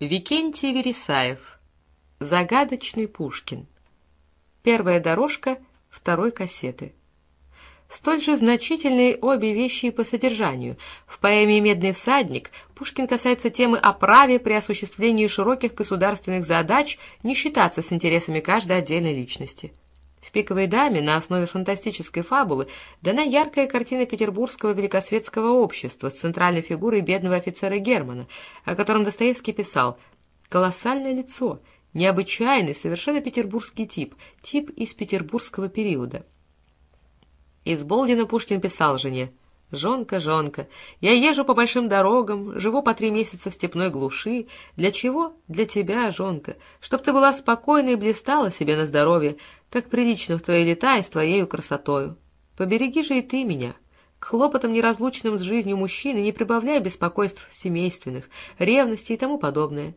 Викентий Вересаев. Загадочный Пушкин. Первая дорожка второй кассеты. Столь же значительные обе вещи и по содержанию. В поэме «Медный всадник» Пушкин касается темы о праве при осуществлении широких государственных задач не считаться с интересами каждой отдельной личности. В «Пиковой даме» на основе фантастической фабулы дана яркая картина петербургского великосветского общества с центральной фигурой бедного офицера Германа, о котором Достоевский писал «Колоссальное лицо, необычайный, совершенно петербургский тип, тип из петербургского периода». Из Болдина Пушкин писал жене «Жонка, жонка, я езжу по большим дорогам, живу по три месяца в степной глуши. Для чего? Для тебя, жонка, чтоб ты была спокойна и блистала себе на здоровье, как прилично в твои лета и с твоею красотою. Побереги же и ты меня. К хлопотам неразлучным с жизнью мужчины не прибавляй беспокойств семейственных, ревности и тому подобное.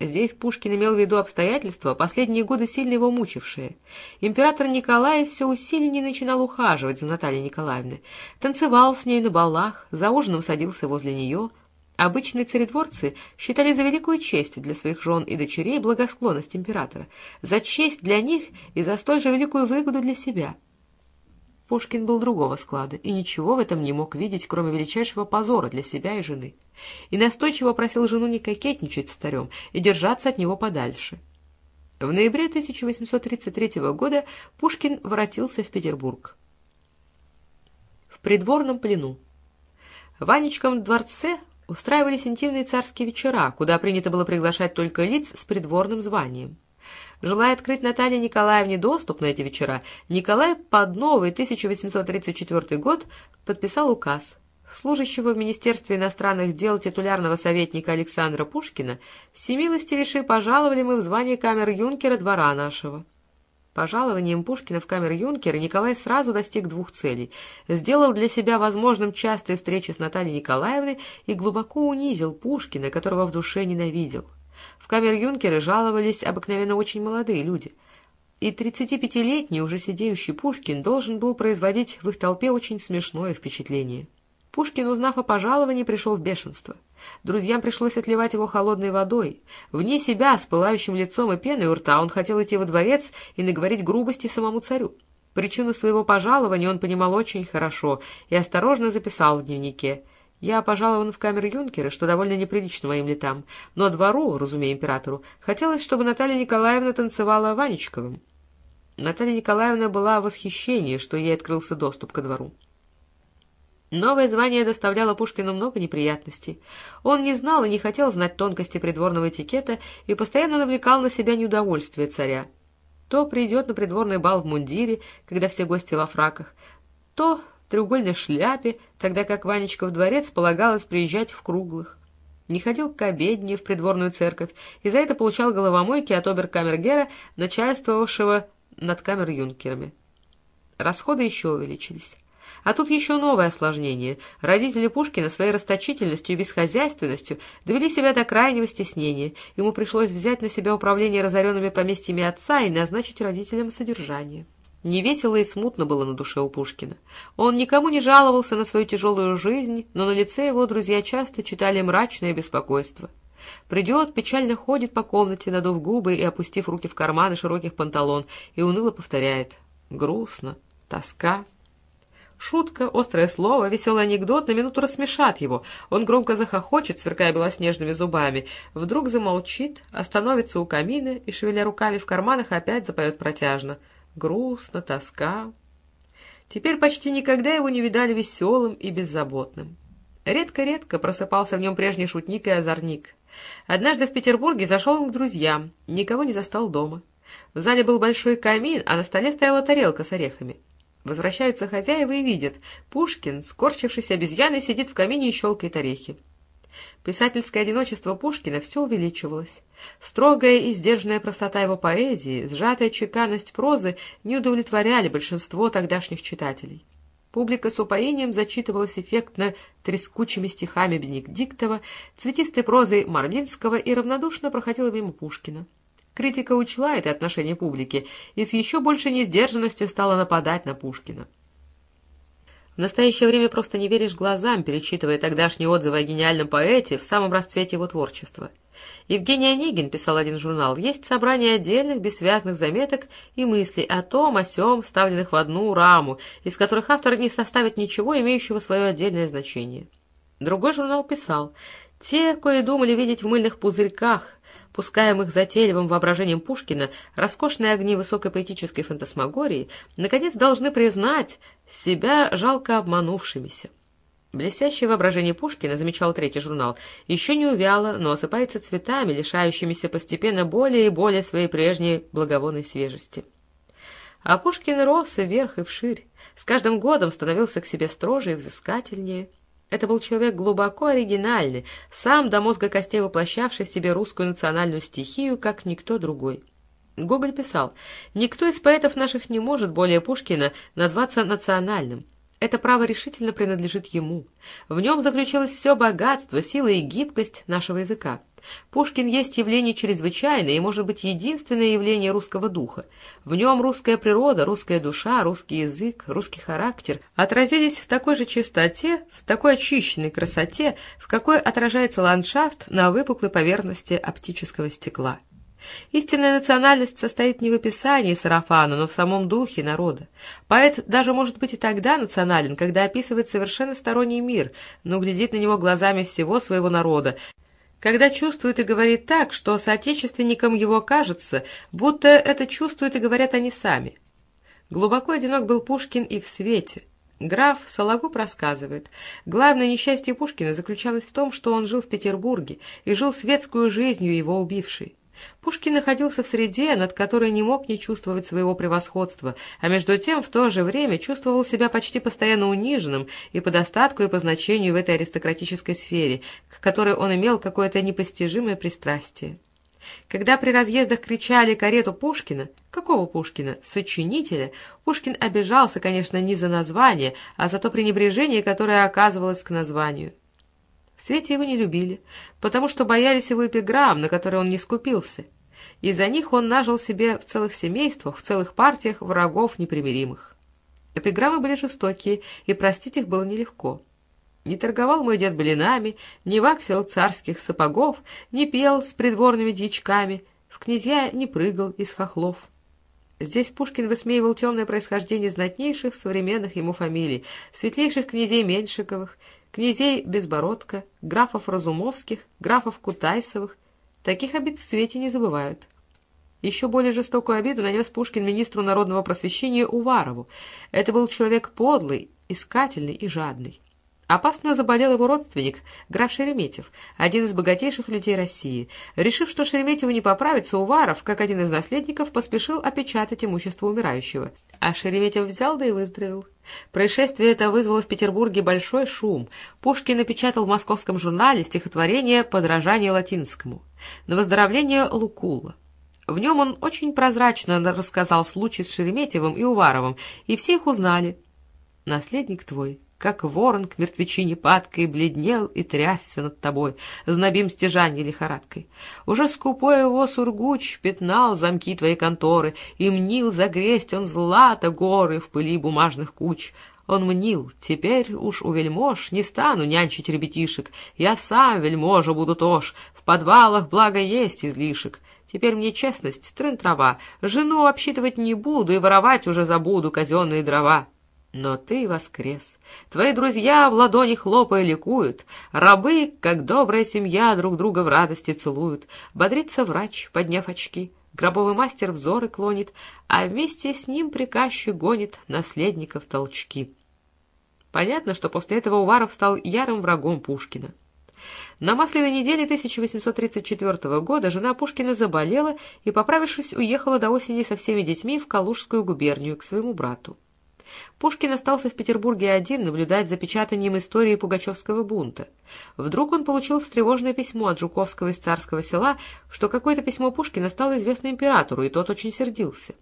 Здесь Пушкин имел в виду обстоятельства, последние годы сильно его мучившие. Император Николай все усиленнее начинал ухаживать за Натальей Николаевной, танцевал с ней на балах, за ужином садился возле нее. Обычные царедворцы считали за великую честь для своих жен и дочерей благосклонность императора, за честь для них и за столь же великую выгоду для себя — Пушкин был другого склада и ничего в этом не мог видеть, кроме величайшего позора для себя и жены. И настойчиво просил жену не кокетничать с царем и держаться от него подальше. В ноябре 1833 года Пушкин воротился в Петербург. В придворном плену. В Анечком дворце устраивались интимные царские вечера, куда принято было приглашать только лиц с придворным званием. Желая открыть Наталье Николаевне доступ на эти вечера, Николай под новый 1834 год подписал указ. Служащего в Министерстве иностранных дел титулярного советника Александра Пушкина всемилостивейшие пожаловали мы в звание камер-юнкера двора нашего. Пожалованием Пушкина в камер-юнкера Николай сразу достиг двух целей. Сделал для себя возможным частые встречи с Натальей Николаевной и глубоко унизил Пушкина, которого в душе ненавидел. Камер-юнкеры жаловались обыкновенно очень молодые люди. И 35-летний, уже сидеющий Пушкин, должен был производить в их толпе очень смешное впечатление. Пушкин, узнав о пожаловании, пришел в бешенство. Друзьям пришлось отливать его холодной водой. Вне себя, с пылающим лицом и пеной у рта, он хотел идти во дворец и наговорить грубости самому царю. Причину своего пожалования он понимал очень хорошо и осторожно записал в дневнике — я пожалован в камеру юнкера, что довольно неприлично моим летам, но двору, разумея императору, хотелось, чтобы Наталья Николаевна танцевала Ванечковым. Наталья Николаевна была в восхищении, что ей открылся доступ ко двору. Новое звание доставляло Пушкину много неприятностей. Он не знал и не хотел знать тонкости придворного этикета и постоянно навлекал на себя неудовольствие царя. То придет на придворный бал в мундире, когда все гости во фраках, то треугольной шляпе, тогда как Ванечка в дворец полагалось приезжать в круглых. Не ходил к обедне в придворную церковь, и за это получал головомойки от оберкамергера, начальствовавшего над камер-юнкерами. Расходы еще увеличились. А тут еще новое осложнение. Родители Пушкина своей расточительностью и бесхозяйственностью довели себя до крайнего стеснения. Ему пришлось взять на себя управление разоренными поместьями отца и назначить родителям содержание. Невесело и смутно было на душе у Пушкина. Он никому не жаловался на свою тяжелую жизнь, но на лице его друзья часто читали мрачное беспокойство. Придет, печально ходит по комнате, надув губы и опустив руки в карманы широких панталон, и уныло повторяет «грустно, тоска». Шутка, острое слово, веселый анекдот на минуту рассмешат его. Он громко захохочет, сверкая белоснежными зубами. Вдруг замолчит, остановится у камина и, шевеля руками в карманах, опять запоет протяжно — грустно, тоска. Теперь почти никогда его не видали веселым и беззаботным. Редко-редко просыпался в нем прежний шутник и озорник. Однажды в Петербурге зашел он к друзьям, никого не застал дома. В зале был большой камин, а на столе стояла тарелка с орехами. Возвращаются хозяева и видят, Пушкин, скорчившийся обезьяной, сидит в камине и щелкает орехи. Писательское одиночество Пушкина все увеличивалось. Строгая и сдержанная простота его поэзии, сжатая чеканность прозы не удовлетворяли большинство тогдашних читателей. Публика с упоением зачитывалась эффектно трескучими стихами Бенедиктова, цветистой прозой Марлинского и равнодушно проходила мимо Пушкина. Критика учла это отношение публики и с еще большей несдержанностью стала нападать на Пушкина. В настоящее время просто не веришь глазам, перечитывая тогдашние отзывы о гениальном поэте в самом расцвете его творчества. Евгений Онегин, писал один журнал, есть собрание отдельных бессвязных заметок и мыслей о том, о сём, вставленных в одну раму, из которых автор не составит ничего, имеющего свое отдельное значение. Другой журнал писал, те, кои думали видеть в мыльных пузырьках пускаемых затейливым воображением Пушкина, роскошные огни высокой поэтической фантасмагории, наконец должны признать себя жалко обманувшимися. Блестящее воображение Пушкина, замечал третий журнал, еще не увяло, но осыпается цветами, лишающимися постепенно более и более своей прежней благовонной свежести. А Пушкин рос и вверх, и вширь, с каждым годом становился к себе строже и взыскательнее, это был человек глубоко оригинальный, сам до мозга костей воплощавший в себе русскую национальную стихию, как никто другой. Гоголь писал, «Никто из поэтов наших не может более Пушкина назваться национальным. Это право решительно принадлежит ему. В нем заключилось все богатство, сила и гибкость нашего языка. Пушкин есть явление чрезвычайное и, может быть, единственное явление русского духа. В нем русская природа, русская душа, русский язык, русский характер отразились в такой же чистоте, в такой очищенной красоте, в какой отражается ландшафт на выпуклой поверхности оптического стекла. Истинная национальность состоит не в описании сарафана, но в самом духе народа. Поэт даже может быть и тогда национален, когда описывает совершенно сторонний мир, но глядит на него глазами всего своего народа, когда чувствует и говорит так, что соотечественникам его кажется, будто это чувствуют и говорят они сами. Глубоко одинок был Пушкин и в свете. Граф Сологуб рассказывает, главное несчастье Пушкина заключалось в том, что он жил в Петербурге и жил светскую жизнью его убившей. Пушкин находился в среде, над которой не мог не чувствовать своего превосходства, а между тем в то же время чувствовал себя почти постоянно униженным и по достатку, и по значению в этой аристократической сфере, к которой он имел какое-то непостижимое пристрастие. Когда при разъездах кричали карету Пушкина, какого Пушкина, сочинителя, Пушкин обижался, конечно, не за название, а за то пренебрежение, которое оказывалось к названию. В свете его не любили, потому что боялись его эпиграмм, на которые он не скупился. Из-за них он нажил себе в целых семействах, в целых партиях врагов непримиримых. Эпиграммы были жестокие, и простить их было нелегко. Не торговал мой дед блинами, не ваксил царских сапогов, не пел с придворными дьячками, в князья не прыгал из хохлов. Здесь Пушкин высмеивал темное происхождение знатнейших современных ему фамилий, светлейших князей Меньшиковых, князей Безбородко, графов Разумовских, графов Кутайсовых. Таких обид в свете не забывают. Еще более жестокую обиду нанес Пушкин министру народного просвещения Уварову. Это был человек подлый, искательный и жадный. Опасно заболел его родственник, граф Шереметьев, один из богатейших людей России. Решив, что Шереметьеву не поправится, Уваров, как один из наследников, поспешил опечатать имущество умирающего. А Шереметьев взял да и выздоровел. Происшествие это вызвало в Петербурге большой шум. Пушкин напечатал в московском журнале стихотворение «Подражание латинскому» на выздоровление Лукулла. В нем он очень прозрачно рассказал случай с Шереметьевым и Уваровым, и все их узнали. «Наследник твой, как ворон к мертвечине падкой, бледнел и трясся над тобой, знобим стяжанье лихорадкой. Уже скупой его сургуч пятнал замки твоей конторы, и мнил загресть он злато горы в пыли бумажных куч. Он мнил, теперь уж у вельмож не стану нянчить ребятишек, я сам вельможа буду тож, в подвалах благо есть излишек. Теперь мне честность, трын трава, жену обсчитывать не буду и воровать уже забуду казенные дрова. Но ты воскрес. Твои друзья в ладони хлопая ликуют. Рабы, как добрая семья, друг друга в радости целуют. Бодрится врач, подняв очки. Гробовый мастер взоры клонит, а вместе с ним приказчик гонит наследников толчки. Понятно, что после этого Уваров стал ярым врагом Пушкина. На масляной неделе 1834 года жена Пушкина заболела и, поправившись, уехала до осени со всеми детьми в Калужскую губернию к своему брату. Пушкин остался в Петербурге один наблюдать за печатанием истории Пугачевского бунта. Вдруг он получил встревоженное письмо от Жуковского из царского села, что какое-то письмо Пушкина стало известно императору, и тот очень сердился.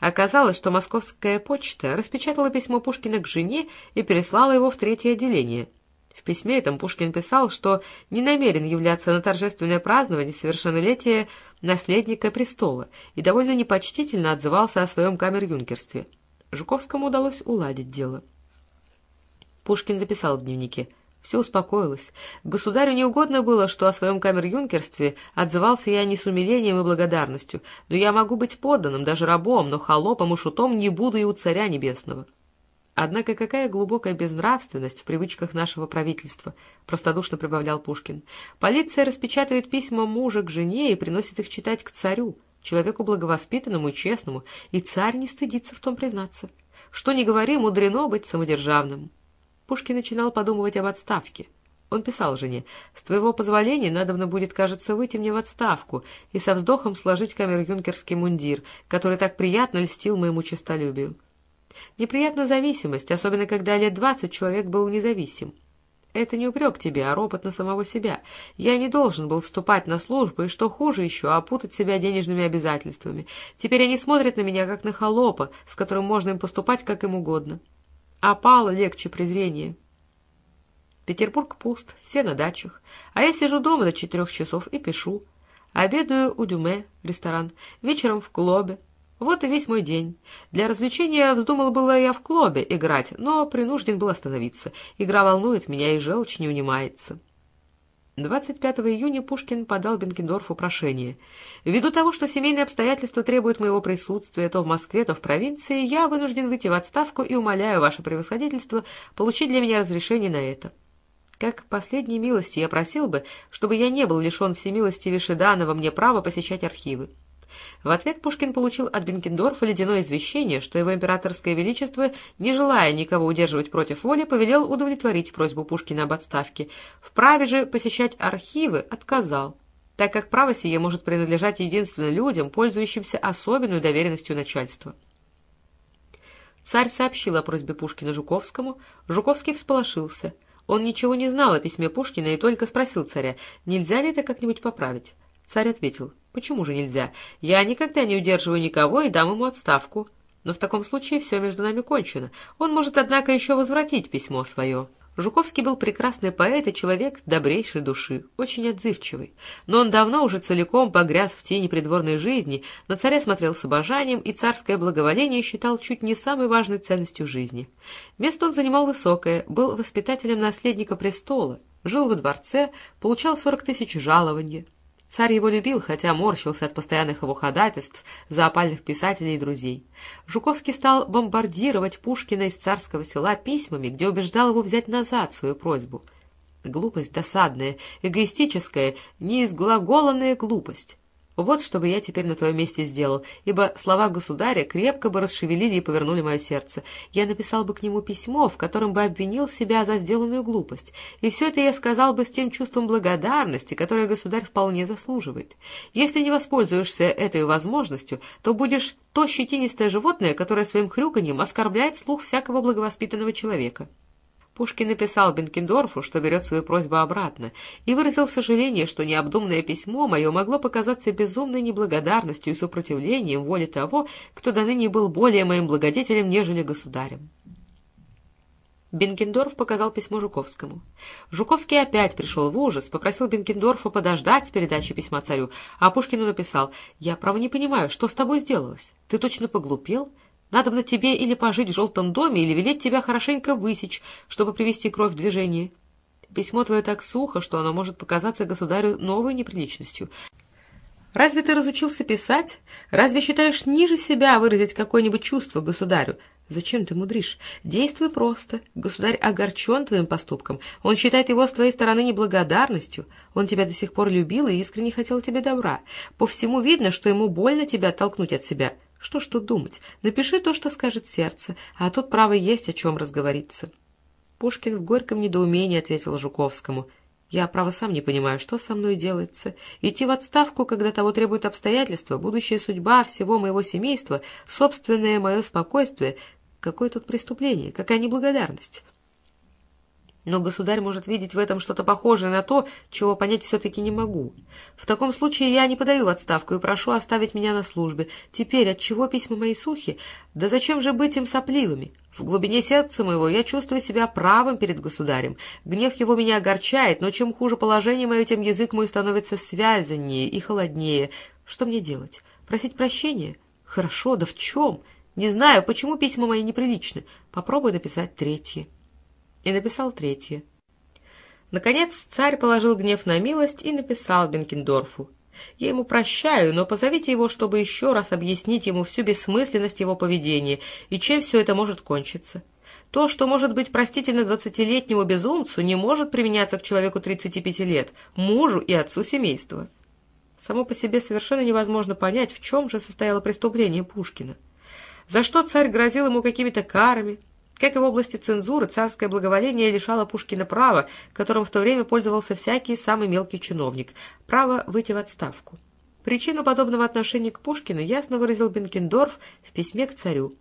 Оказалось, что московская почта распечатала письмо Пушкина к жене и переслала его в третье отделение. В письме этом Пушкин писал, что не намерен являться на торжественное празднование совершеннолетия наследника престола и довольно непочтительно отзывался о своем камер-юнкерстве. Жуковскому удалось уладить дело. Пушкин записал в дневнике. Все успокоилось. Государю не угодно было, что о своем камер-юнкерстве отзывался я не с умилением и благодарностью. Но я могу быть подданным, даже рабом, но холопом и шутом не буду и у царя небесного. Однако какая глубокая безнравственность в привычках нашего правительства, простодушно прибавлял Пушкин. Полиция распечатывает письма мужа к жене и приносит их читать к царю, человеку благовоспитанному и честному, и царь не стыдится в том признаться. Что ни говори, мудрено быть самодержавным. Пушкин начинал подумывать об отставке. Он писал жене, «С твоего позволения надобно будет, кажется, выйти мне в отставку и со вздохом сложить камер-юнкерский мундир, который так приятно льстил моему честолюбию». Неприятна зависимость, особенно когда лет двадцать человек был независим. Это не упрек тебе, а ропот на самого себя. Я не должен был вступать на службу, и, что хуже еще, опутать себя денежными обязательствами. Теперь они смотрят на меня, как на холопа, с которым можно им поступать, как им угодно опало легче презрения. Петербург пуст, все на дачах, а я сижу дома до четырех часов и пишу. Обедаю у Дюме, ресторан, вечером в клубе. Вот и весь мой день. Для развлечения вздумал было я в клубе играть, но принужден был остановиться. Игра волнует меня, и желчь не унимается. 25 июня Пушкин подал Бенкендорфу прошение. «Ввиду того, что семейные обстоятельства требуют моего присутствия то в Москве, то в провинции, я вынужден выйти в отставку и умоляю ваше превосходительство получить для меня разрешение на это». Как последней милости я просил бы, чтобы я не был лишен всемилости Вишеданова мне права посещать архивы. В ответ Пушкин получил от Бенкендорфа ледяное извещение, что его императорское величество, не желая никого удерживать против воли, повелел удовлетворить просьбу Пушкина об отставке. В праве же посещать архивы отказал, так как право сие может принадлежать единственно людям, пользующимся особенной доверенностью начальства. Царь сообщил о просьбе Пушкина Жуковскому. Жуковский всполошился. Он ничего не знал о письме Пушкина и только спросил царя, нельзя ли это как-нибудь поправить. Царь ответил, Почему же нельзя? Я никогда не удерживаю никого и дам ему отставку. Но в таком случае все между нами кончено. Он может, однако, еще возвратить письмо свое. Жуковский был прекрасный поэт и человек добрейшей души, очень отзывчивый. Но он давно уже целиком погряз в тени придворной жизни, на царя смотрел с обожанием, и царское благоволение считал чуть не самой важной ценностью жизни. Место он занимал высокое, был воспитателем наследника престола, жил во дворце, получал сорок тысяч жалованья, Царь его любил, хотя морщился от постоянных его ходатайств за опальных писателей и друзей. Жуковский стал бомбардировать Пушкина из царского села письмами, где убеждал его взять назад свою просьбу. Глупость досадная, эгоистическая, неизглаголанная глупость. Вот что бы я теперь на твоем месте сделал, ибо слова государя крепко бы расшевелили и повернули мое сердце. Я написал бы к нему письмо, в котором бы обвинил себя за сделанную глупость, и все это я сказал бы с тем чувством благодарности, которое государь вполне заслуживает. Если не воспользуешься этой возможностью, то будешь то щетинистое животное, которое своим хрюканьем оскорбляет слух всякого благовоспитанного человека». Пушкин написал Бенкендорфу, что берет свою просьбу обратно, и выразил сожаление, что необдуманное письмо мое могло показаться безумной неблагодарностью и сопротивлением воле того, кто до ныне был более моим благодетелем, нежели государем. Бенкендорф показал письмо Жуковскому. Жуковский опять пришел в ужас, попросил Бенкендорфа подождать с передачей письма царю, а Пушкину написал «Я, право, не понимаю, что с тобой сделалось? Ты точно поглупел? Надо бы тебе или пожить в желтом доме, или велеть тебя хорошенько высечь, чтобы привести кровь в движение. Письмо твое так сухо, что оно может показаться государю новой неприличностью. Разве ты разучился писать? Разве считаешь ниже себя выразить какое-нибудь чувство государю? Зачем ты мудришь? Действуй просто. Государь огорчен твоим поступком. Он считает его с твоей стороны неблагодарностью. Он тебя до сих пор любил и искренне хотел тебе добра. По всему видно, что ему больно тебя оттолкнуть от себя. Что ж тут думать? Напиши то, что скажет сердце, а тут право есть о чем разговориться. Пушкин в горьком недоумении ответил Жуковскому. «Я, право, сам не понимаю, что со мной делается. Идти в отставку, когда того требуют обстоятельства, будущая судьба всего моего семейства, собственное мое спокойствие. Какое тут преступление, какая неблагодарность?» Но государь может видеть в этом что-то похожее на то, чего понять все-таки не могу. В таком случае я не подаю в отставку и прошу оставить меня на службе. Теперь от чего письма мои сухи? Да зачем же быть им сопливыми? В глубине сердца моего я чувствую себя правым перед государем. Гнев его меня огорчает, но чем хуже положение мое, тем язык мой становится связаннее и холоднее. Что мне делать? Просить прощения? Хорошо, да в чем? Не знаю, почему письма мои неприличны. Попробуй написать третье. И написал третье. Наконец царь положил гнев на милость и написал Бенкендорфу. «Я ему прощаю, но позовите его, чтобы еще раз объяснить ему всю бессмысленность его поведения и чем все это может кончиться. То, что может быть простительно двадцатилетнему безумцу, не может применяться к человеку 35 лет, мужу и отцу семейства». Само по себе совершенно невозможно понять, в чем же состояло преступление Пушкина. За что царь грозил ему какими-то карами, как и в области цензуры, царское благоволение лишало Пушкина права, которым в то время пользовался всякий самый мелкий чиновник – право выйти в отставку. Причину подобного отношения к Пушкину ясно выразил Бенкендорф в письме к царю.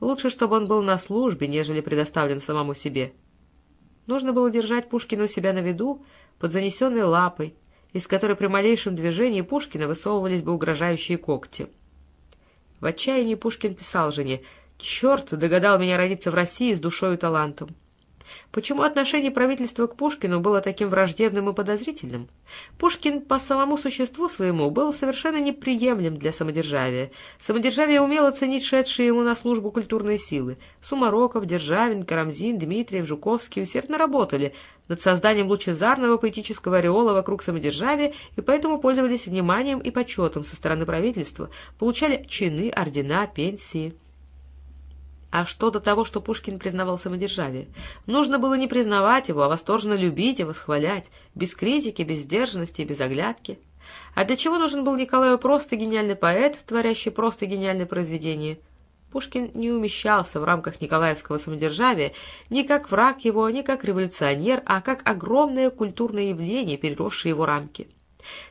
Лучше, чтобы он был на службе, нежели предоставлен самому себе. Нужно было держать Пушкина у себя на виду, под занесенной лапой, из которой при малейшем движении Пушкина высовывались бы угрожающие когти. В отчаянии Пушкин писал жене – Черт догадал меня родиться в России с душой и талантом. Почему отношение правительства к Пушкину было таким враждебным и подозрительным? Пушкин по самому существу своему был совершенно неприемлем для самодержавия. Самодержавие умело ценить шедшие ему на службу культурные силы. Сумароков, Державин, Карамзин, Дмитриев, Жуковский усердно работали над созданием лучезарного поэтического ореола вокруг самодержавия и поэтому пользовались вниманием и почетом со стороны правительства, получали чины, ордена, пенсии. А что до того, что Пушкин признавал самодержавие? Нужно было не признавать его, а восторженно любить и восхвалять, без критики, без сдержанности и без оглядки. А для чего нужен был Николаю просто гениальный поэт, творящий просто гениальное произведение? Пушкин не умещался в рамках Николаевского самодержавия ни как враг его, ни как революционер, а как огромное культурное явление, переросшее его рамки.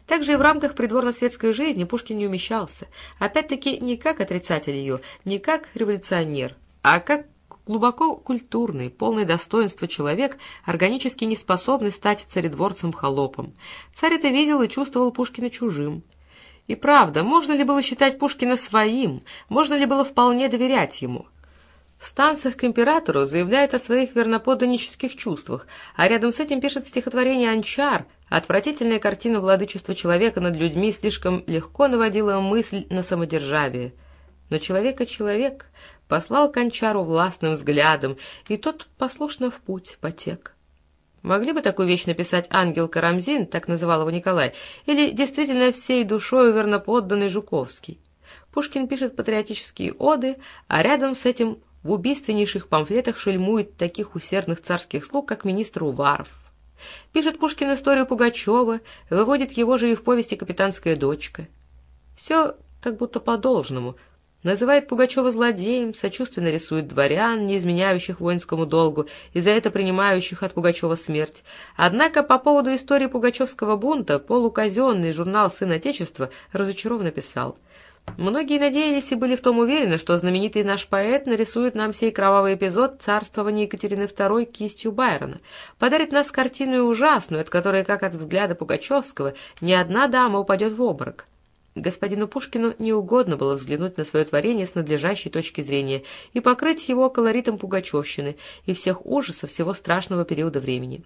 Также и в рамках придворно-светской жизни Пушкин не умещался, опять-таки не как отрицатель ее, не как революционер, а как глубоко культурный, полный достоинства человек, органически не способный стать царедворцем-холопом. Царь это видел и чувствовал Пушкина чужим. И правда, можно ли было считать Пушкина своим, можно ли было вполне доверять ему? В станциях к императору заявляет о своих верноподданнических чувствах, а рядом с этим пишет стихотворение «Анчар», отвратительная картина владычества человека над людьми слишком легко наводила мысль на самодержавие. Но человека человек, послал Кончару властным взглядом, и тот послушно в путь потек. Могли бы такую вещь написать ангел Карамзин, так называл его Николай, или действительно всей душою верноподданный Жуковский? Пушкин пишет патриотические оды, а рядом с этим в убийственнейших памфлетах шельмует таких усердных царских слуг, как министр Уваров. Пишет Пушкин историю Пугачева, выводит его же и в повести «Капитанская дочка». Все как будто по-должному — Называет Пугачева злодеем, сочувственно рисует дворян, не изменяющих воинскому долгу и за это принимающих от Пугачева смерть. Однако по поводу истории пугачевского бунта полуказенный журнал «Сын Отечества» разочарованно писал. Многие надеялись и были в том уверены, что знаменитый наш поэт нарисует нам сей кровавый эпизод царствования Екатерины II кистью Байрона, подарит нас картину ужасную, от которой, как от взгляда Пугачевского, ни одна дама упадет в обморок. Господину Пушкину не угодно было взглянуть на свое творение с надлежащей точки зрения и покрыть его колоритом пугачевщины и всех ужасов всего страшного периода времени.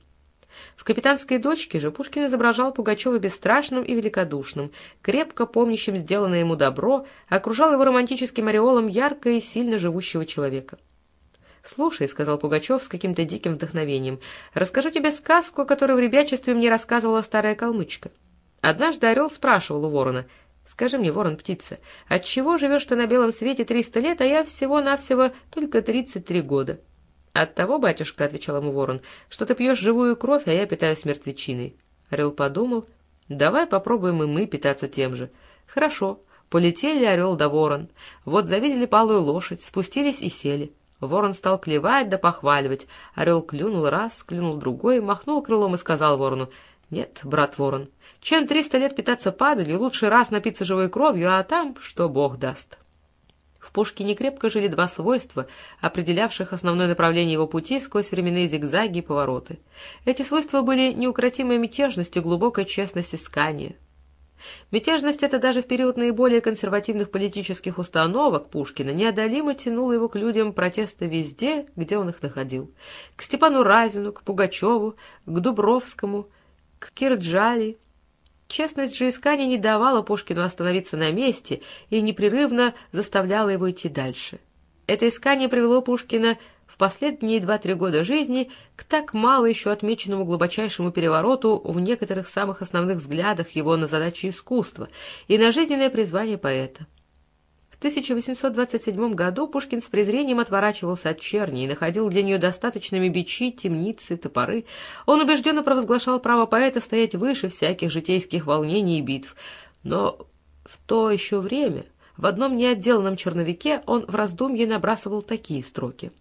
В «Капитанской дочке» же Пушкин изображал Пугачева бесстрашным и великодушным, крепко помнящим сделанное ему добро, окружал его романтическим ореолом ярко и сильно живущего человека. «Слушай», — сказал Пугачев с каким-то диким вдохновением, — «расскажу тебе сказку, которую в ребячестве мне рассказывала старая калмычка». Однажды орел спрашивал у ворона — Скажи мне, ворон-птица, отчего живешь ты на белом свете триста лет, а я всего-навсего только тридцать три года? — От того, батюшка, — отвечал ему ворон, — что ты пьешь живую кровь, а я питаюсь мертвечиной. Орел подумал, — давай попробуем и мы питаться тем же. Хорошо, полетели орел да ворон. Вот завидели палую лошадь, спустились и сели. Ворон стал клевать да похваливать. Орел клюнул раз, клюнул другой, махнул крылом и сказал ворону, — Нет, брат ворон, чем триста лет питаться падалью, лучше раз напиться живой кровью, а там что Бог даст. В Пушкине крепко жили два свойства, определявших основное направление его пути сквозь временные зигзаги и повороты. Эти свойства были неукротимой мятежностью, глубокой честность искания. Мятежность эта даже в период наиболее консервативных политических установок Пушкина неодолимо тянула его к людям протеста везде, где он их находил. К Степану Разину, к Пугачеву, к Дубровскому, к Кирджали, Честность же искания не давала Пушкину остановиться на месте и непрерывно заставляла его идти дальше. Это искание привело Пушкина в последние два-три года жизни к так мало еще отмеченному глубочайшему перевороту в некоторых самых основных взглядах его на задачи искусства и на жизненное призвание поэта. В 1827 году Пушкин с презрением отворачивался от черни и находил для нее достаточными бичи, темницы, топоры. Он убежденно провозглашал право поэта стоять выше всяких житейских волнений и битв. Но в то еще время в одном неотделанном черновике он в раздумье набрасывал такие строки.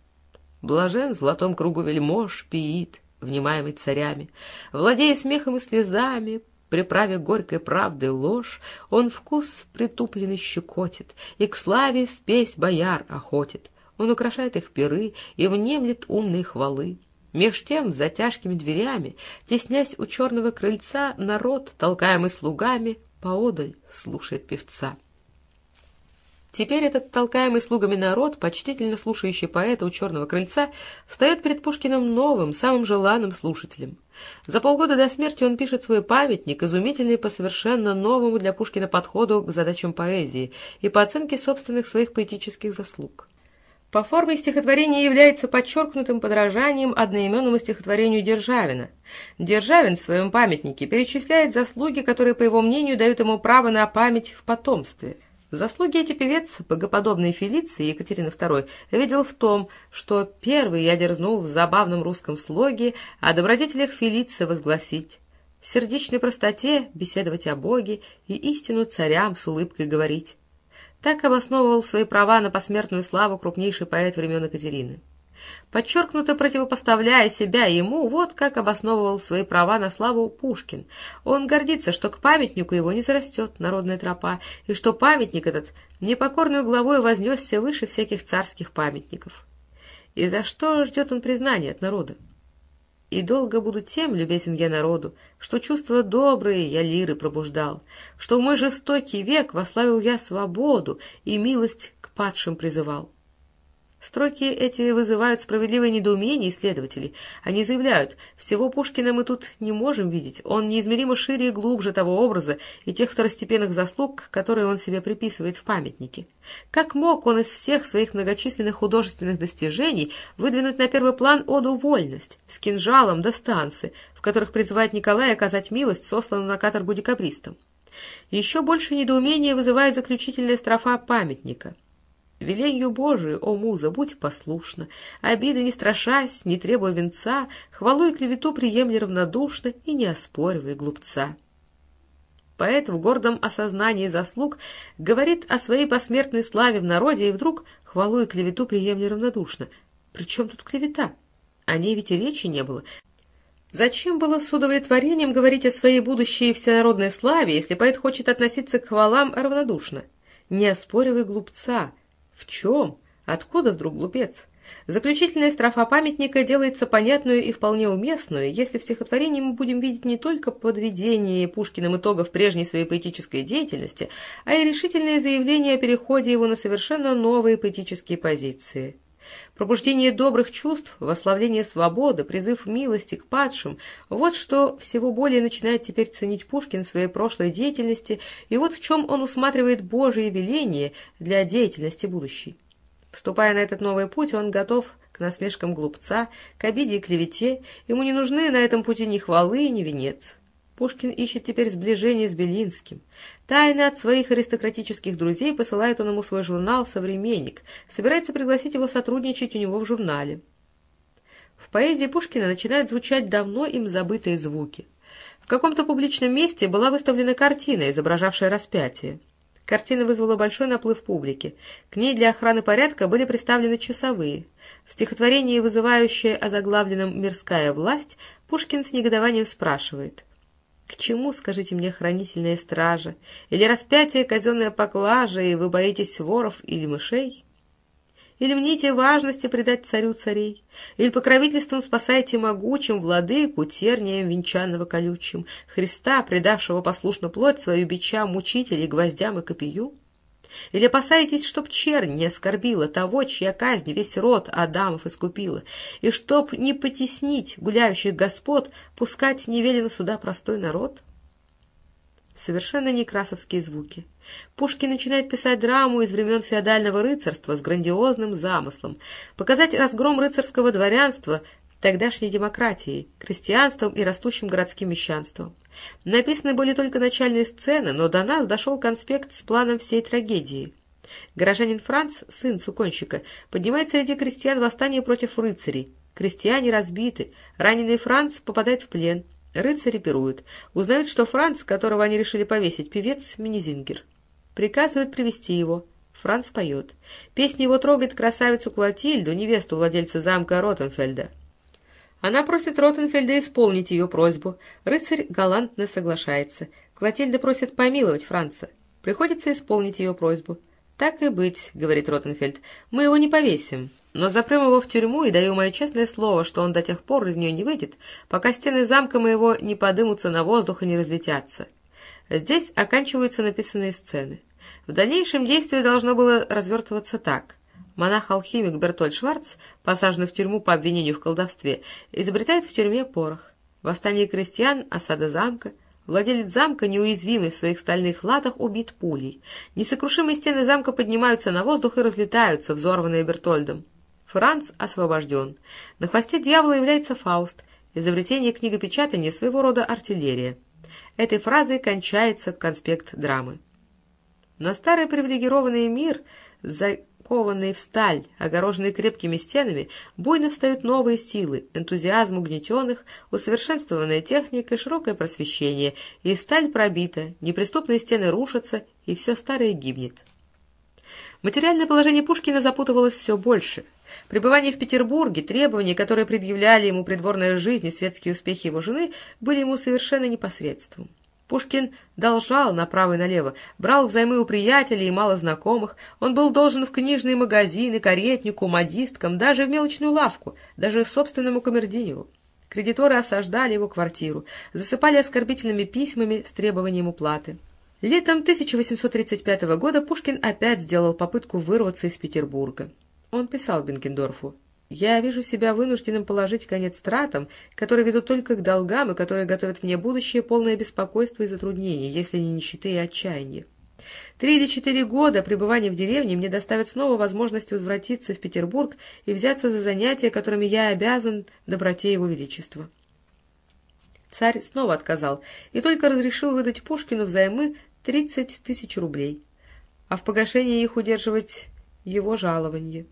«Блажен в золотом кругу вельмож пиит, внимаемый царями, владея смехом и слезами, приправе горькой правды ложь, он вкус притупленный щекотит, и к славе спесь бояр охотит. Он украшает их перы и внемлет умные хвалы. Меж тем, за тяжкими дверями, теснясь у черного крыльца, народ, толкаемый слугами, поодаль слушает певца. Теперь этот толкаемый слугами народ, почтительно слушающий поэта у черного крыльца, встает перед Пушкиным новым, самым желанным слушателем. За полгода до смерти он пишет свой памятник, изумительный по совершенно новому для Пушкина подходу к задачам поэзии и по оценке собственных своих поэтических заслуг. По форме стихотворение является подчеркнутым подражанием одноименному стихотворению Державина. Державин в своем памятнике перечисляет заслуги, которые, по его мнению, дают ему право на память в потомстве. Заслуги эти певец, богоподобный Фелиции Екатерины II, видел в том, что первый я дерзнул в забавном русском слоге о добродетелях Фелиции возгласить, в сердечной простоте беседовать о Боге и истину царям с улыбкой говорить. Так обосновывал свои права на посмертную славу крупнейший поэт времен Екатерины подчеркнуто противопоставляя себя ему, вот как обосновывал свои права на славу Пушкин. Он гордится, что к памятнику его не зарастет народная тропа, и что памятник этот непокорную главой вознесся выше всяких царских памятников. И за что ждет он признания от народа? И долго буду тем любезен я народу, что чувства добрые я лиры пробуждал, что в мой жестокий век вославил я свободу и милость к падшим призывал. Строки эти вызывают справедливое недоумение исследователей. Они заявляют, всего Пушкина мы тут не можем видеть, он неизмеримо шире и глубже того образа и тех второстепенных заслуг, которые он себе приписывает в памятнике. Как мог он из всех своих многочисленных художественных достижений выдвинуть на первый план оду «Вольность» с кинжалом до станции, в которых призывает Николай оказать милость сосланным на каторгу декабристам? Еще больше недоумения вызывает заключительная строфа памятника — Веленью Божию, о муза, будь послушна, обиды не страшась, не требуя венца, хвалу и клевету приемли равнодушно и не оспоривай глупца. Поэт в гордом осознании заслуг говорит о своей посмертной славе в народе и вдруг хвалу и клевету приемли равнодушно. Причем тут клевета? О ней ведь и речи не было. Зачем было с удовлетворением говорить о своей будущей всенародной славе, если поэт хочет относиться к хвалам равнодушно? Не оспоривай глупца — в чем? Откуда вдруг глупец? Заключительная строфа памятника делается понятную и вполне уместную, если в стихотворении мы будем видеть не только подведение Пушкиным итогов прежней своей поэтической деятельности, а и решительное заявление о переходе его на совершенно новые поэтические позиции. Пробуждение добрых чувств, восславление свободы, призыв милости к падшим – вот что всего более начинает теперь ценить Пушкин в своей прошлой деятельности, и вот в чем он усматривает Божие веление для деятельности будущей. Вступая на этот новый путь, он готов к насмешкам глупца, к обиде и клевете, ему не нужны на этом пути ни хвалы, ни венец. Пушкин ищет теперь сближение с Белинским. Тайно от своих аристократических друзей посылает он ему свой журнал «Современник», собирается пригласить его сотрудничать у него в журнале. В поэзии Пушкина начинают звучать давно им забытые звуки. В каком-то публичном месте была выставлена картина, изображавшая распятие. Картина вызвала большой наплыв публики. К ней для охраны порядка были представлены часовые. В стихотворении, вызывающее озаглавленным «Мирская власть», Пушкин с негодованием спрашивает – к чему, скажите мне, хранительная стража? Или распятие казенная поклажа, и вы боитесь воров или мышей? Или мните важности предать царю царей? Или покровительством спасаете могучим владыку, тернием венчанного колючим, Христа, предавшего послушно плоть свою бичам, мучителей, гвоздям и копию? Или опасаетесь, чтоб чернь не оскорбила того, чья казнь весь род Адамов искупила, и чтоб не потеснить гуляющих господ, пускать не велено сюда простой народ? Совершенно некрасовские звуки. Пушкин начинает писать драму из времен феодального рыцарства с грандиозным замыслом, показать разгром рыцарского дворянства тогдашней демократией, крестьянством и растущим городским мещанством. Написаны были только начальные сцены, но до нас дошел конспект с планом всей трагедии. Горожанин Франц, сын суконщика, поднимает среди крестьян восстание против рыцарей. Крестьяне разбиты, раненый Франц попадает в плен. Рыцари пируют. Узнают, что Франц, которого они решили повесить, певец Минизингер. Приказывают привести его. Франц поет. Песня его трогает красавицу Клотильду, невесту владельца замка Ротенфельда. Она просит Ротенфельда исполнить ее просьбу. Рыцарь галантно соглашается. Клотильда просит помиловать Франца. Приходится исполнить ее просьбу. «Так и быть», — говорит Ротенфельд, — «мы его не повесим, но запрем его в тюрьму и даю мое честное слово, что он до тех пор из нее не выйдет, пока стены замка моего не подымутся на воздух и не разлетятся». Здесь оканчиваются написанные сцены. В дальнейшем действие должно было развертываться так. Монах-алхимик Бертольд Шварц, посаженный в тюрьму по обвинению в колдовстве, изобретает в тюрьме порох. Восстание крестьян, осада замка — Владелец замка, неуязвимый в своих стальных латах, убит пулей. Несокрушимые стены замка поднимаются на воздух и разлетаются, взорванные Бертольдом. Франц освобожден. На хвосте дьявола является Фауст. Изобретение книгопечатания своего рода артиллерия. Этой фразой кончается конспект драмы. На старый привилегированный мир за кованные в сталь, огороженные крепкими стенами, буйно встают новые силы, энтузиазм угнетенных, усовершенствованная техника, широкое просвещение, и сталь пробита, неприступные стены рушатся, и все старое гибнет. Материальное положение Пушкина запутывалось все больше. Пребывание в Петербурге, требования, которые предъявляли ему придворная жизнь и светские успехи его жены, были ему совершенно непосредством. Пушкин должал направо и налево, брал взаймы у приятелей и мало знакомых, он был должен в книжные магазины, каретнику, модисткам, даже в мелочную лавку, даже собственному камердинеру. Кредиторы осаждали его квартиру, засыпали оскорбительными письмами с требованием уплаты. Летом 1835 года Пушкин опять сделал попытку вырваться из Петербурга. Он писал Бенкендорфу я вижу себя вынужденным положить конец тратам, которые ведут только к долгам и которые готовят мне будущее полное беспокойство и затруднений, если не нищеты и отчаяния. Три или четыре года пребывания в деревне мне доставят снова возможность возвратиться в Петербург и взяться за занятия, которыми я обязан доброте его величества. Царь снова отказал и только разрешил выдать Пушкину взаймы тридцать тысяч рублей, а в погашении их удерживать его жалование.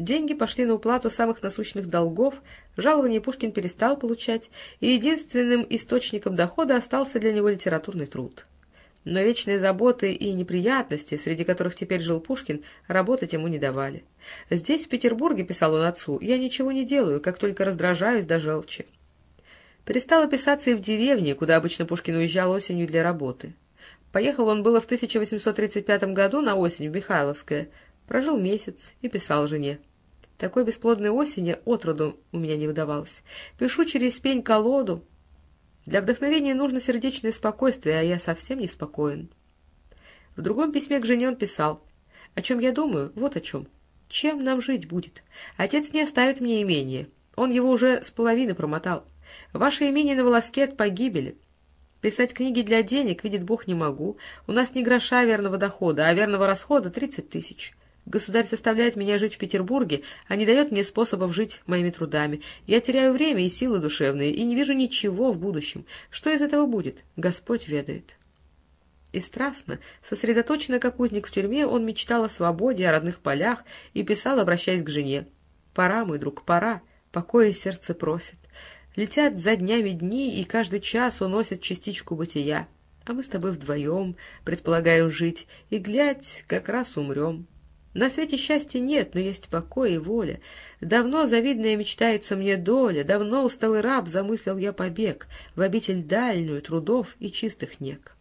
Деньги пошли на уплату самых насущных долгов, жалование Пушкин перестал получать, и единственным источником дохода остался для него литературный труд. Но вечные заботы и неприятности, среди которых теперь жил Пушкин, работать ему не давали. «Здесь, в Петербурге, — писал он отцу, — я ничего не делаю, как только раздражаюсь до желчи». Перестало писаться и в деревне, куда обычно Пушкин уезжал осенью для работы. Поехал он было в 1835 году на осень в Михайловское, прожил месяц и писал жене. Такой бесплодной осени отроду у меня не выдавалось. Пишу через пень-колоду. Для вдохновения нужно сердечное спокойствие, а я совсем не спокоен. В другом письме к жене он писал. О чем я думаю? Вот о чем. Чем нам жить будет? Отец не оставит мне имение. Он его уже с половины промотал. Ваше имение на волоске от погибели. Писать книги для денег, видит Бог, не могу. У нас не гроша верного дохода, а верного расхода тридцать тысяч. Государь заставляет меня жить в Петербурге, а не дает мне способов жить моими трудами. Я теряю время и силы душевные, и не вижу ничего в будущем. Что из этого будет? Господь ведает. И страстно, сосредоточенно, как узник в тюрьме, он мечтал о свободе, о родных полях и писал, обращаясь к жене. «Пора, мой друг, пора, покоя сердце просит. Летят за днями дни, и каждый час уносят частичку бытия. А мы с тобой вдвоем предполагаем жить, и, глядь, как раз умрем». На свете счастья нет, но есть покой и воля. Давно завидная мечтается мне доля, давно усталый раб замыслил я побег в обитель дальнюю трудов и чистых нег.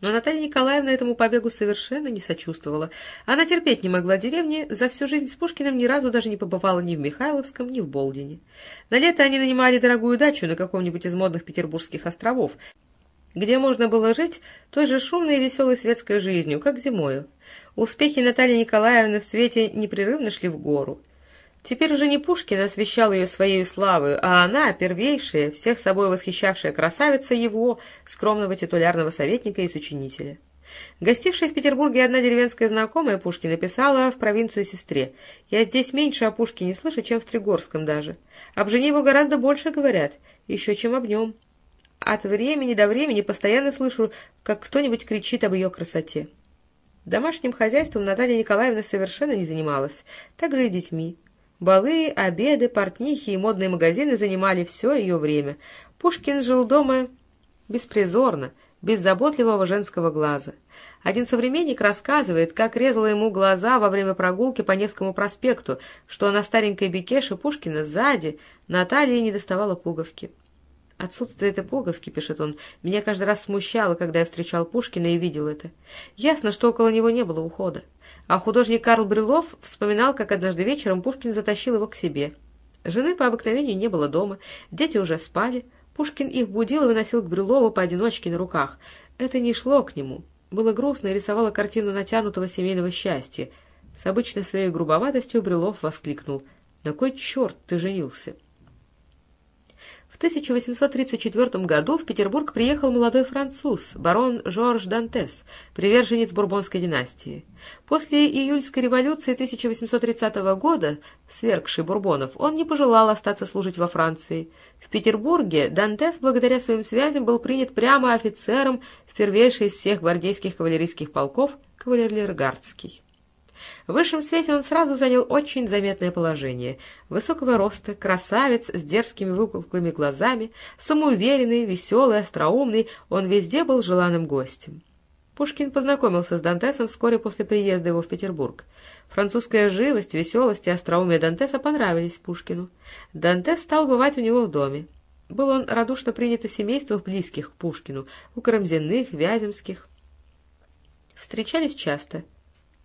Но Наталья Николаевна этому побегу совершенно не сочувствовала. Она терпеть не могла деревни, за всю жизнь с Пушкиным ни разу даже не побывала ни в Михайловском, ни в Болдине. На лето они нанимали дорогую дачу на каком-нибудь из модных петербургских островов, где можно было жить той же шумной и веселой светской жизнью, как зимою. Успехи Натальи Николаевны в свете непрерывно шли в гору. Теперь уже не Пушкин освещал ее своей славой, а она, первейшая, всех собой восхищавшая красавица его, скромного титулярного советника и сочинителя. Гостившая в Петербурге одна деревенская знакомая Пушкина писала в провинцию сестре. «Я здесь меньше о Пушкине слышу, чем в Тригорском даже. Об жене его гораздо больше говорят, еще чем об нем. От времени до времени постоянно слышу, как кто-нибудь кричит об ее красоте». Домашним хозяйством Наталья Николаевна совершенно не занималась, также и детьми. Балы, обеды, портнихи и модные магазины занимали все ее время. Пушкин жил дома беспризорно, без заботливого женского глаза. Один современник рассказывает, как резала ему глаза во время прогулки по Невскому проспекту, что на старенькой бекеше Пушкина сзади Наталье не доставала пуговки. Отсутствие этой пуговки, пишет он, меня каждый раз смущало, когда я встречал Пушкина и видел это. Ясно, что около него не было ухода. А художник Карл Брюлов вспоминал, как однажды вечером Пушкин затащил его к себе. Жены по обыкновению не было дома, дети уже спали. Пушкин их будил и выносил к Брюлову поодиночке на руках. Это не шло к нему. Было грустно и рисовало картину натянутого семейного счастья. С обычной своей грубоватостью Брюлов воскликнул. «На кой черт ты женился?» В 1834 году в Петербург приехал молодой француз, барон Жорж Дантес, приверженец Бурбонской династии. После июльской революции 1830 года, свергший Бурбонов, он не пожелал остаться служить во Франции. В Петербурге Дантес, благодаря своим связям, был принят прямо офицером в первейший из всех гвардейских кавалерийских полков кавалерлергардский. В высшем свете он сразу занял очень заметное положение. Высокого роста, красавец с дерзкими выпуклыми глазами, самоуверенный, веселый, остроумный, он везде был желанным гостем. Пушкин познакомился с Дантесом вскоре после приезда его в Петербург. Французская живость, веселость и остроумие Дантеса понравились Пушкину. Дантес стал бывать у него в доме. Был он радушно принят в семействах близких к Пушкину, у Карамзиных, Вяземских. Встречались часто —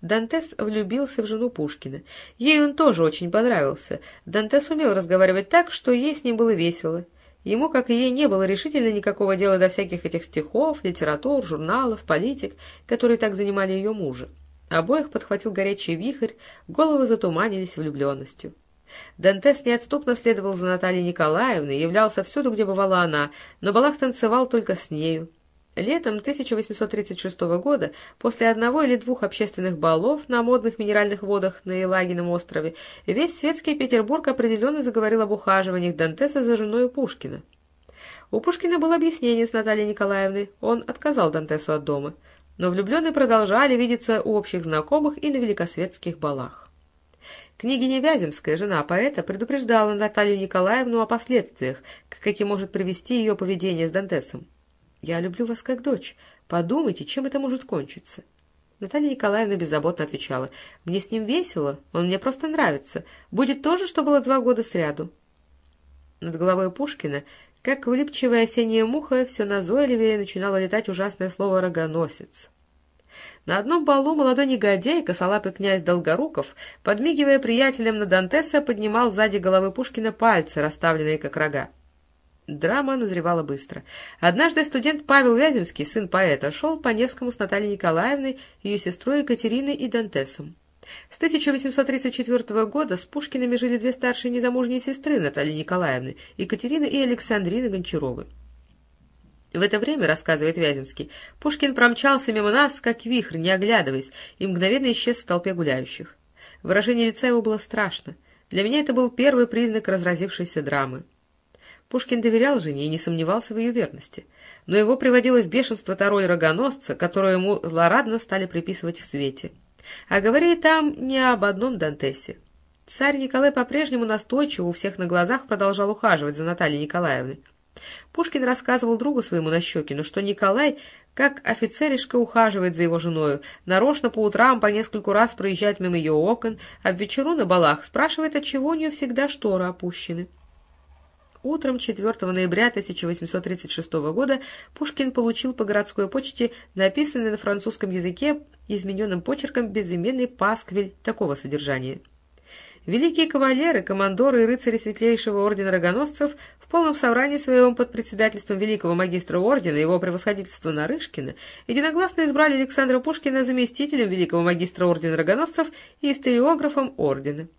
Дантес влюбился в жену Пушкина. Ей он тоже очень понравился. Дантес умел разговаривать так, что ей с ним было весело. Ему, как и ей, не было решительно никакого дела до всяких этих стихов, литератур, журналов, политик, которые так занимали ее мужа. Обоих подхватил горячий вихрь, головы затуманились влюбленностью. Дантес неотступно следовал за Натальей Николаевной, являлся всюду, где бывала она, но Балах танцевал только с нею. Летом 1836 года, после одного или двух общественных балов на модных минеральных водах на Елагином острове, весь светский Петербург определенно заговорил об ухаживаниях Дантеса за женой Пушкина. У Пушкина было объяснение с Натальей Николаевной, он отказал Дантесу от дома, но влюбленные продолжали видеться у общих знакомых и на великосветских балах. Княгиня Вяземская, жена поэта, предупреждала Наталью Николаевну о последствиях, к каким может привести ее поведение с Дантесом. Я люблю вас как дочь. Подумайте, чем это может кончиться. Наталья Николаевна беззаботно отвечала. Мне с ним весело, он мне просто нравится. Будет то же, что было два года сряду. Над головой Пушкина, как влипчивая осенняя муха, все назойливее начинало летать ужасное слово «рогоносец». На одном балу молодой негодяй, косолапый князь Долгоруков, подмигивая приятелям на Дантеса, поднимал сзади головы Пушкина пальцы, расставленные как рога. Драма назревала быстро. Однажды студент Павел Вяземский, сын поэта, шел по Невскому с Натальей Николаевной, ее сестрой Екатериной и Дантесом. С 1834 года с Пушкиными жили две старшие незамужние сестры Натальи Николаевны, Екатерина и Александрина Гончаровы. В это время, рассказывает Вяземский, Пушкин промчался мимо нас, как вихрь, не оглядываясь, и мгновенно исчез в толпе гуляющих. Выражение лица его было страшно. Для меня это был первый признак разразившейся драмы. Пушкин доверял жене и не сомневался в ее верности, но его приводила в бешенство та роль рогоносца, которую ему злорадно стали приписывать в свете. А говорили там не об одном Дантесе. Царь Николай по-прежнему настойчиво у всех на глазах продолжал ухаживать за Натальей Николаевной. Пушкин рассказывал другу своему Нащекину, что Николай, как офицеришка, ухаживает за его женою, нарочно по утрам по нескольку раз проезжает мимо ее окон, а в вечеру на балах спрашивает, отчего у нее всегда шторы опущены. Утром 4 ноября 1836 года Пушкин получил по городской почте написанный на французском языке измененным почерком безыменный пасквиль такого содержания. Великие кавалеры, командоры и рыцари светлейшего ордена рогоносцев в полном собрании своем под председательством великого магистра ордена его превосходительства Нарышкина единогласно избрали Александра Пушкина заместителем великого магистра ордена рогоносцев и историографом ордена.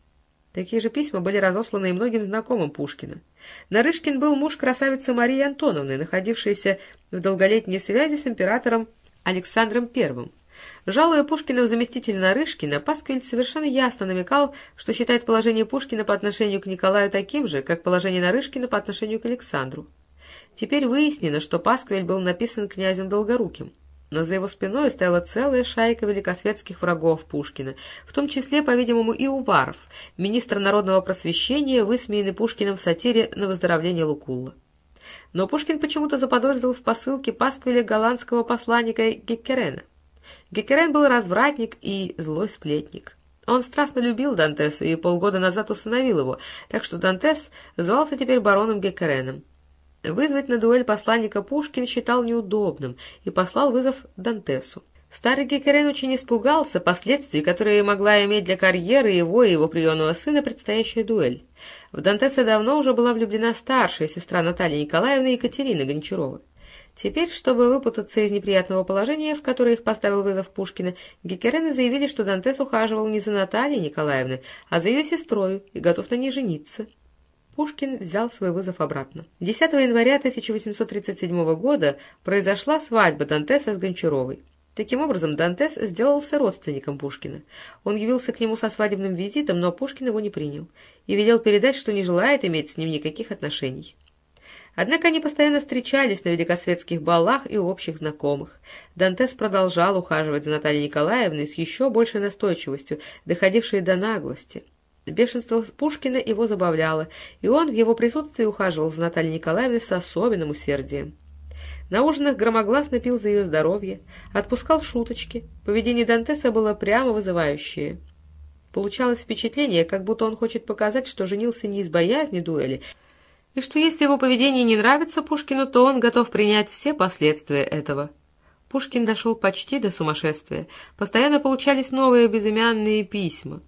Такие же письма были разосланы и многим знакомым Пушкина. Нарышкин был муж красавицы Марии Антоновны, находившейся в долголетней связи с императором Александром I. Жалуя Пушкина в заместителя Нарышкина, Пасквиль совершенно ясно намекал, что считает положение Пушкина по отношению к Николаю таким же, как положение Нарышкина по отношению к Александру. Теперь выяснено, что Пасквиль был написан князем Долгоруким но за его спиной стояла целая шайка великосветских врагов Пушкина, в том числе, по-видимому, и Уваров, министр народного просвещения, высмеянный Пушкиным в сатире на выздоровление Лукулла. Но Пушкин почему-то заподозрил в посылке Пасквиля голландского посланника Геккерена. Геккерен был развратник и злой сплетник. Он страстно любил Дантеса и полгода назад усыновил его, так что Дантес звался теперь бароном Геккереном. Вызвать на дуэль посланника Пушкин считал неудобным и послал вызов Дантесу. Старый Геккерен очень испугался последствий, которые могла иметь для карьеры его и его приемного сына предстоящая дуэль. В Дантеса давно уже была влюблена старшая сестра Натальи Николаевны Екатерина Гончарова. Теперь, чтобы выпутаться из неприятного положения, в которое их поставил вызов Пушкина, Геккерены заявили, что Дантес ухаживал не за Натальей Николаевной, а за ее сестрой и готов на ней жениться. Пушкин взял свой вызов обратно. 10 января 1837 года произошла свадьба Дантеса с Гончаровой. Таким образом, Дантес сделался родственником Пушкина. Он явился к нему со свадебным визитом, но Пушкин его не принял и велел передать, что не желает иметь с ним никаких отношений. Однако они постоянно встречались на великосветских балах и общих знакомых. Дантес продолжал ухаживать за Натальей Николаевной с еще большей настойчивостью, доходившей до наглости. Бешенство Пушкина его забавляло, и он в его присутствии ухаживал за Натальей Николаевной с особенным усердием. На ужинах громогласно пил за ее здоровье, отпускал шуточки. Поведение Дантеса было прямо вызывающее. Получалось впечатление, как будто он хочет показать, что женился не из боязни дуэли, и что если его поведение не нравится Пушкину, то он готов принять все последствия этого. Пушкин дошел почти до сумасшествия. Постоянно получались новые безымянные письма.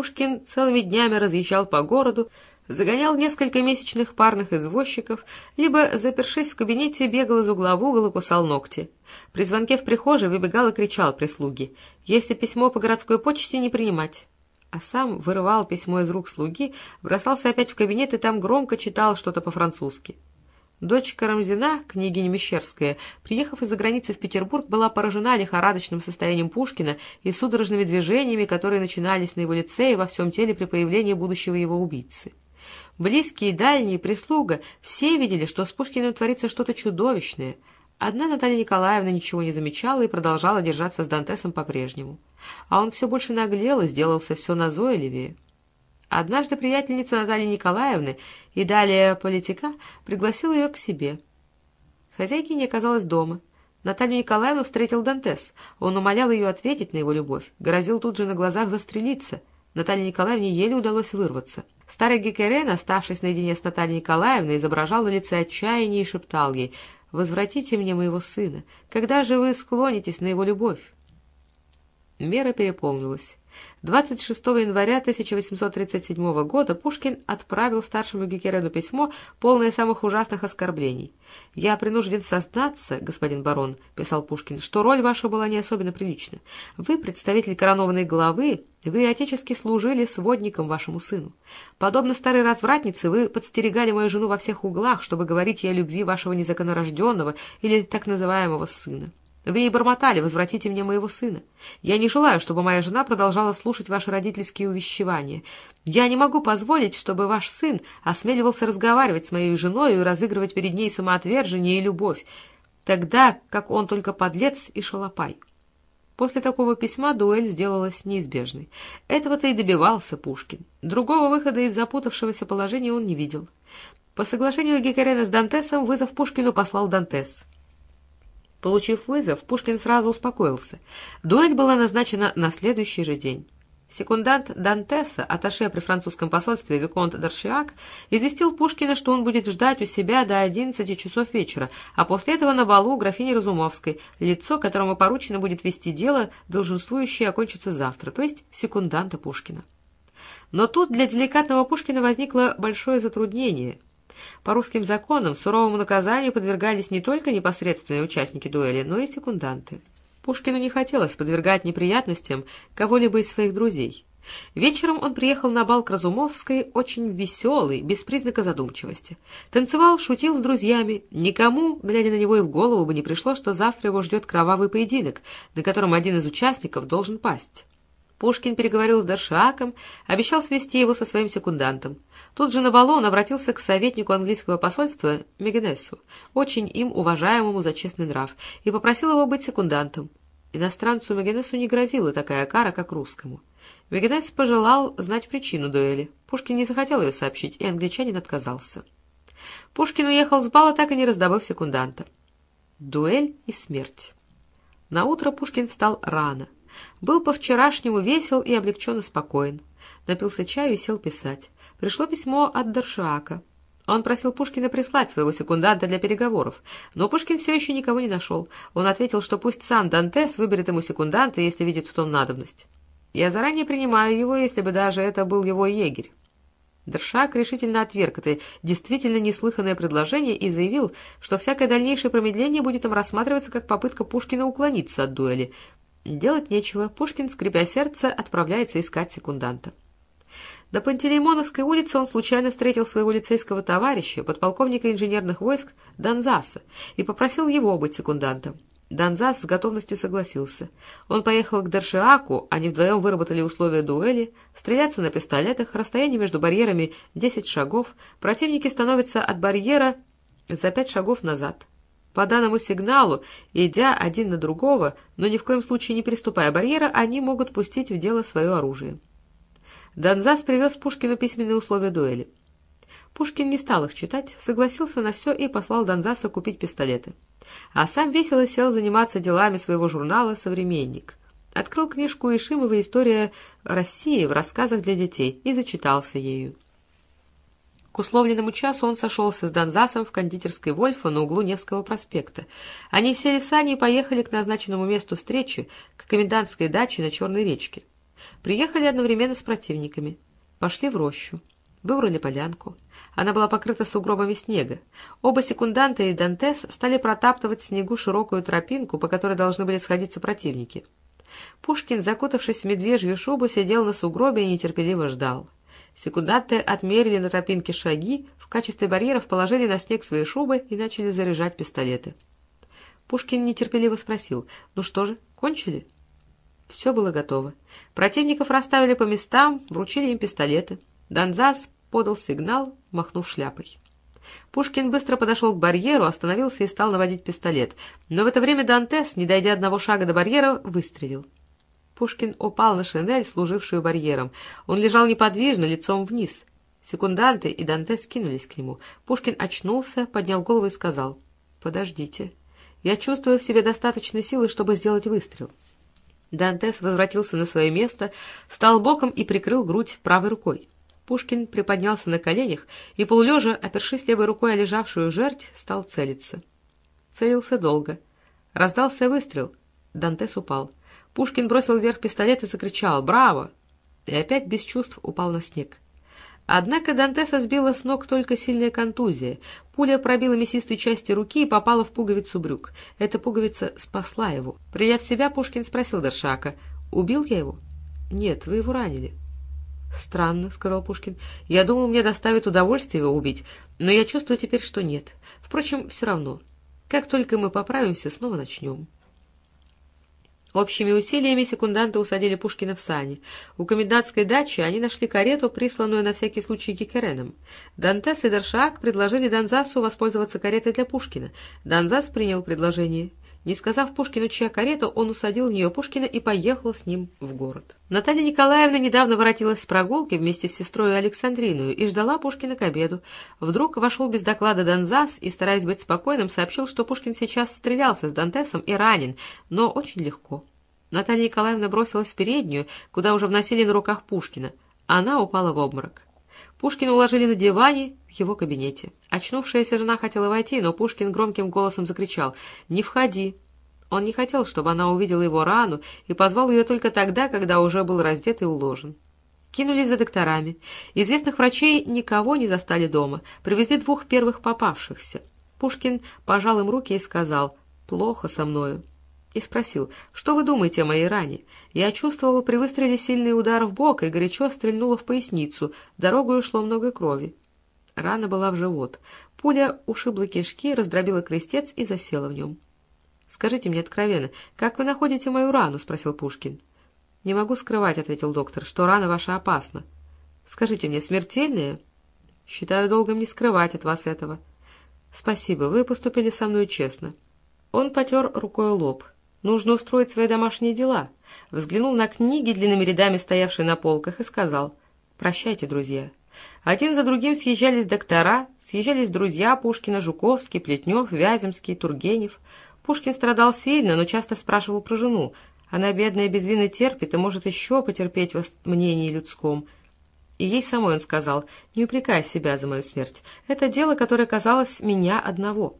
Пушкин целыми днями разъезжал по городу, загонял несколько месячных парных извозчиков, либо, запершись в кабинете, бегал из угла в угол и кусал ногти. При звонке в прихожей выбегал и кричал прислуги, если письмо по городской почте не принимать. А сам вырывал письмо из рук слуги, бросался опять в кабинет и там громко читал что-то по-французски. Дочь Карамзина, княгиня Мещерская, приехав из-за границы в Петербург, была поражена лихорадочным состоянием Пушкина и судорожными движениями, которые начинались на его лице и во всем теле при появлении будущего его убийцы. Близкие, дальние, прислуга — все видели, что с Пушкиным творится что-то чудовищное. Одна Наталья Николаевна ничего не замечала и продолжала держаться с Дантесом по-прежнему. А он все больше наглел и сделался все назойливее. Однажды приятельница Натальи Николаевны и далее политика пригласила ее к себе. Хозяйки не оказалась дома. Наталью Николаевну встретил Дантес. Он умолял ее ответить на его любовь, грозил тут же на глазах застрелиться. Наталье Николаевне еле удалось вырваться. Старый Гекерен, оставшись наедине с Натальей Николаевной, изображал на лице отчаяние и шептал ей «Возвратите мне моего сына. Когда же вы склонитесь на его любовь?» Мера переполнилась. 26 января 1837 года Пушкин отправил старшему Гекерену письмо, полное самых ужасных оскорблений. «Я принужден сознаться, господин барон», — писал Пушкин, — «что роль ваша была не особенно прилична. Вы, представитель коронованной главы, вы отечески служили сводником вашему сыну. Подобно старой развратнице, вы подстерегали мою жену во всех углах, чтобы говорить ей о любви вашего незаконорожденного или так называемого сына. Вы ей бормотали, возвратите мне моего сына. Я не желаю, чтобы моя жена продолжала слушать ваши родительские увещевания. Я не могу позволить, чтобы ваш сын осмеливался разговаривать с моей женой и разыгрывать перед ней самоотвержение и любовь, тогда как он только подлец и шалопай. После такого письма дуэль сделалась неизбежной. Этого-то и добивался Пушкин. Другого выхода из запутавшегося положения он не видел. По соглашению Гекарена с Дантесом вызов Пушкину послал Дантес — Получив вызов, Пушкин сразу успокоился. Дуэль была назначена на следующий же день. Секундант Дантеса, аташе при французском посольстве Виконт Даршиак, известил Пушкина, что он будет ждать у себя до 11 часов вечера, а после этого на балу графини Разумовской, лицо, которому поручено будет вести дело, долженствующее окончится завтра, то есть секунданта Пушкина. Но тут для деликатного Пушкина возникло большое затруднение – по русским законам суровому наказанию подвергались не только непосредственные участники дуэли, но и секунданты. Пушкину не хотелось подвергать неприятностям кого-либо из своих друзей. Вечером он приехал на бал к Разумовской очень веселый, без признака задумчивости. Танцевал, шутил с друзьями. Никому, глядя на него, и в голову бы не пришло, что завтра его ждет кровавый поединок, на котором один из участников должен пасть. Пушкин переговорил с Даршаком, обещал свести его со своим секундантом. Тут же на балу он обратился к советнику английского посольства Мегенесу, очень им уважаемому за честный нрав, и попросил его быть секундантом. Иностранцу Мегенесу не грозила такая кара, как русскому. Мегенес пожелал знать причину дуэли. Пушкин не захотел ее сообщить, и англичанин отказался. Пушкин уехал с бала, так и не раздобыв секунданта. Дуэль и смерть. Наутро Пушкин встал рано — был по-вчерашнему весел и облегченно спокоен. Напился чаю и сел писать. Пришло письмо от Даршака. Он просил Пушкина прислать своего секунданта для переговоров, но Пушкин все еще никого не нашел. Он ответил, что пусть сам Дантес выберет ему секунданта, если видит в том надобность. «Я заранее принимаю его, если бы даже это был его егерь». Дершак решительно отверг это действительно неслыханное предложение и заявил, что всякое дальнейшее промедление будет им рассматриваться как попытка Пушкина уклониться от дуэли, Делать нечего, Пушкин, скрипя сердце, отправляется искать секунданта. На Пантелеймоновской улице он случайно встретил своего лицейского товарища, подполковника инженерных войск Донзаса, и попросил его быть секундантом. Донзас с готовностью согласился. Он поехал к Дершиаку, они вдвоем выработали условия дуэли, стреляться на пистолетах, расстояние между барьерами 10 шагов, противники становятся от барьера за пять шагов назад. По данному сигналу, идя один на другого, но ни в коем случае не переступая барьера, они могут пустить в дело свое оружие. Донзас привез Пушкину письменные условия дуэли. Пушкин не стал их читать, согласился на все и послал Донзаса купить пистолеты. А сам весело сел заниматься делами своего журнала «Современник». Открыл книжку Ишимова «История России» в рассказах для детей и зачитался ею. Условленному часу он сошелся с Донзасом в кондитерской Вольфа на углу Невского проспекта. Они сели в сани и поехали к назначенному месту встречи, к комендантской даче на Черной речке. Приехали одновременно с противниками. Пошли в рощу. Выбрали полянку. Она была покрыта сугробами снега. Оба секунданта и Дантес стали протаптывать в снегу широкую тропинку, по которой должны были сходиться противники. Пушкин, закутавшись в медвежью шубу, сидел на сугробе и нетерпеливо ждал. Секунданты отмерили на тропинке шаги, в качестве барьеров положили на снег свои шубы и начали заряжать пистолеты. Пушкин нетерпеливо спросил, «Ну что же, кончили?» Все было готово. Противников расставили по местам, вручили им пистолеты. Донзас подал сигнал, махнув шляпой. Пушкин быстро подошел к барьеру, остановился и стал наводить пистолет. Но в это время Дантес, не дойдя одного шага до барьера, выстрелил. Пушкин упал на шинель, служившую барьером. Он лежал неподвижно, лицом вниз. Секунданты и Данте скинулись к нему. Пушкин очнулся, поднял голову и сказал, «Подождите. Я чувствую в себе достаточно силы, чтобы сделать выстрел». Дантес возвратился на свое место, стал боком и прикрыл грудь правой рукой. Пушкин приподнялся на коленях и, полулежа, опершись левой рукой о лежавшую жерть, стал целиться. Целился долго. Раздался выстрел. Дантес упал. Пушкин бросил вверх пистолет и закричал «Браво!» и опять без чувств упал на снег. Однако Дантеса сбила с ног только сильная контузия. Пуля пробила мясистой части руки и попала в пуговицу брюк. Эта пуговица спасла его. Придя в себя, Пушкин спросил Даршака, «Убил я его?» «Нет, вы его ранили». «Странно», — сказал Пушкин. «Я думал, мне доставит удовольствие его убить, но я чувствую теперь, что нет. Впрочем, все равно. Как только мы поправимся, снова начнем». Общими усилиями секунданты усадили Пушкина в сани. У комендантской дачи они нашли карету, присланную на всякий случай Гекереном. Дантес и Дершак предложили Донзасу воспользоваться каретой для Пушкина. Донзас принял предложение. Не сказав Пушкину, чья карета, он усадил в нее Пушкина и поехал с ним в город. Наталья Николаевна недавно воротилась с прогулки вместе с сестрой Александриною и ждала Пушкина к обеду. Вдруг вошел без доклада Донзас и, стараясь быть спокойным, сообщил, что Пушкин сейчас стрелялся с Дантесом и ранен, но очень легко. Наталья Николаевна бросилась в переднюю, куда уже вносили на руках Пушкина. Она упала в обморок. Пушкина уложили на диване в его кабинете. Очнувшаяся жена хотела войти, но Пушкин громким голосом закричал «Не входи!». Он не хотел, чтобы она увидела его рану, и позвал ее только тогда, когда уже был раздет и уложен. Кинулись за докторами. Известных врачей никого не застали дома. Привезли двух первых попавшихся. Пушкин пожал им руки и сказал «Плохо со мною». и спросил, что вы думаете о моей ране? Я чувствовал при выстреле сильный удар в бок и горячо стрельнула в поясницу, дорогой ушло много крови. Рана была в живот. Пуля ушибла кишки, раздробила крестец и засела в нем. «Скажите мне откровенно, как вы находите мою рану?» — спросил Пушкин. «Не могу скрывать», — ответил доктор, — «что рана ваша опасна. Скажите мне, смертельная?» «Считаю долгом не скрывать от вас этого». «Спасибо, вы поступили со мной честно». Он потер рукой лоб. Нужно устроить свои домашние дела. Взглянул на книги, длинными рядами стоявшие на полках, и сказал «Прощайте, друзья». Один за другим съезжались доктора, съезжались друзья Пушкина, Жуковский, Плетнев, Вяземский, Тургенев. Пушкин страдал сильно, но часто спрашивал про жену. Она, бедная, без вины терпит и может еще потерпеть в мнении людском. И ей самой он сказал, не упрекай себя за мою смерть. Это дело, которое казалось меня одного.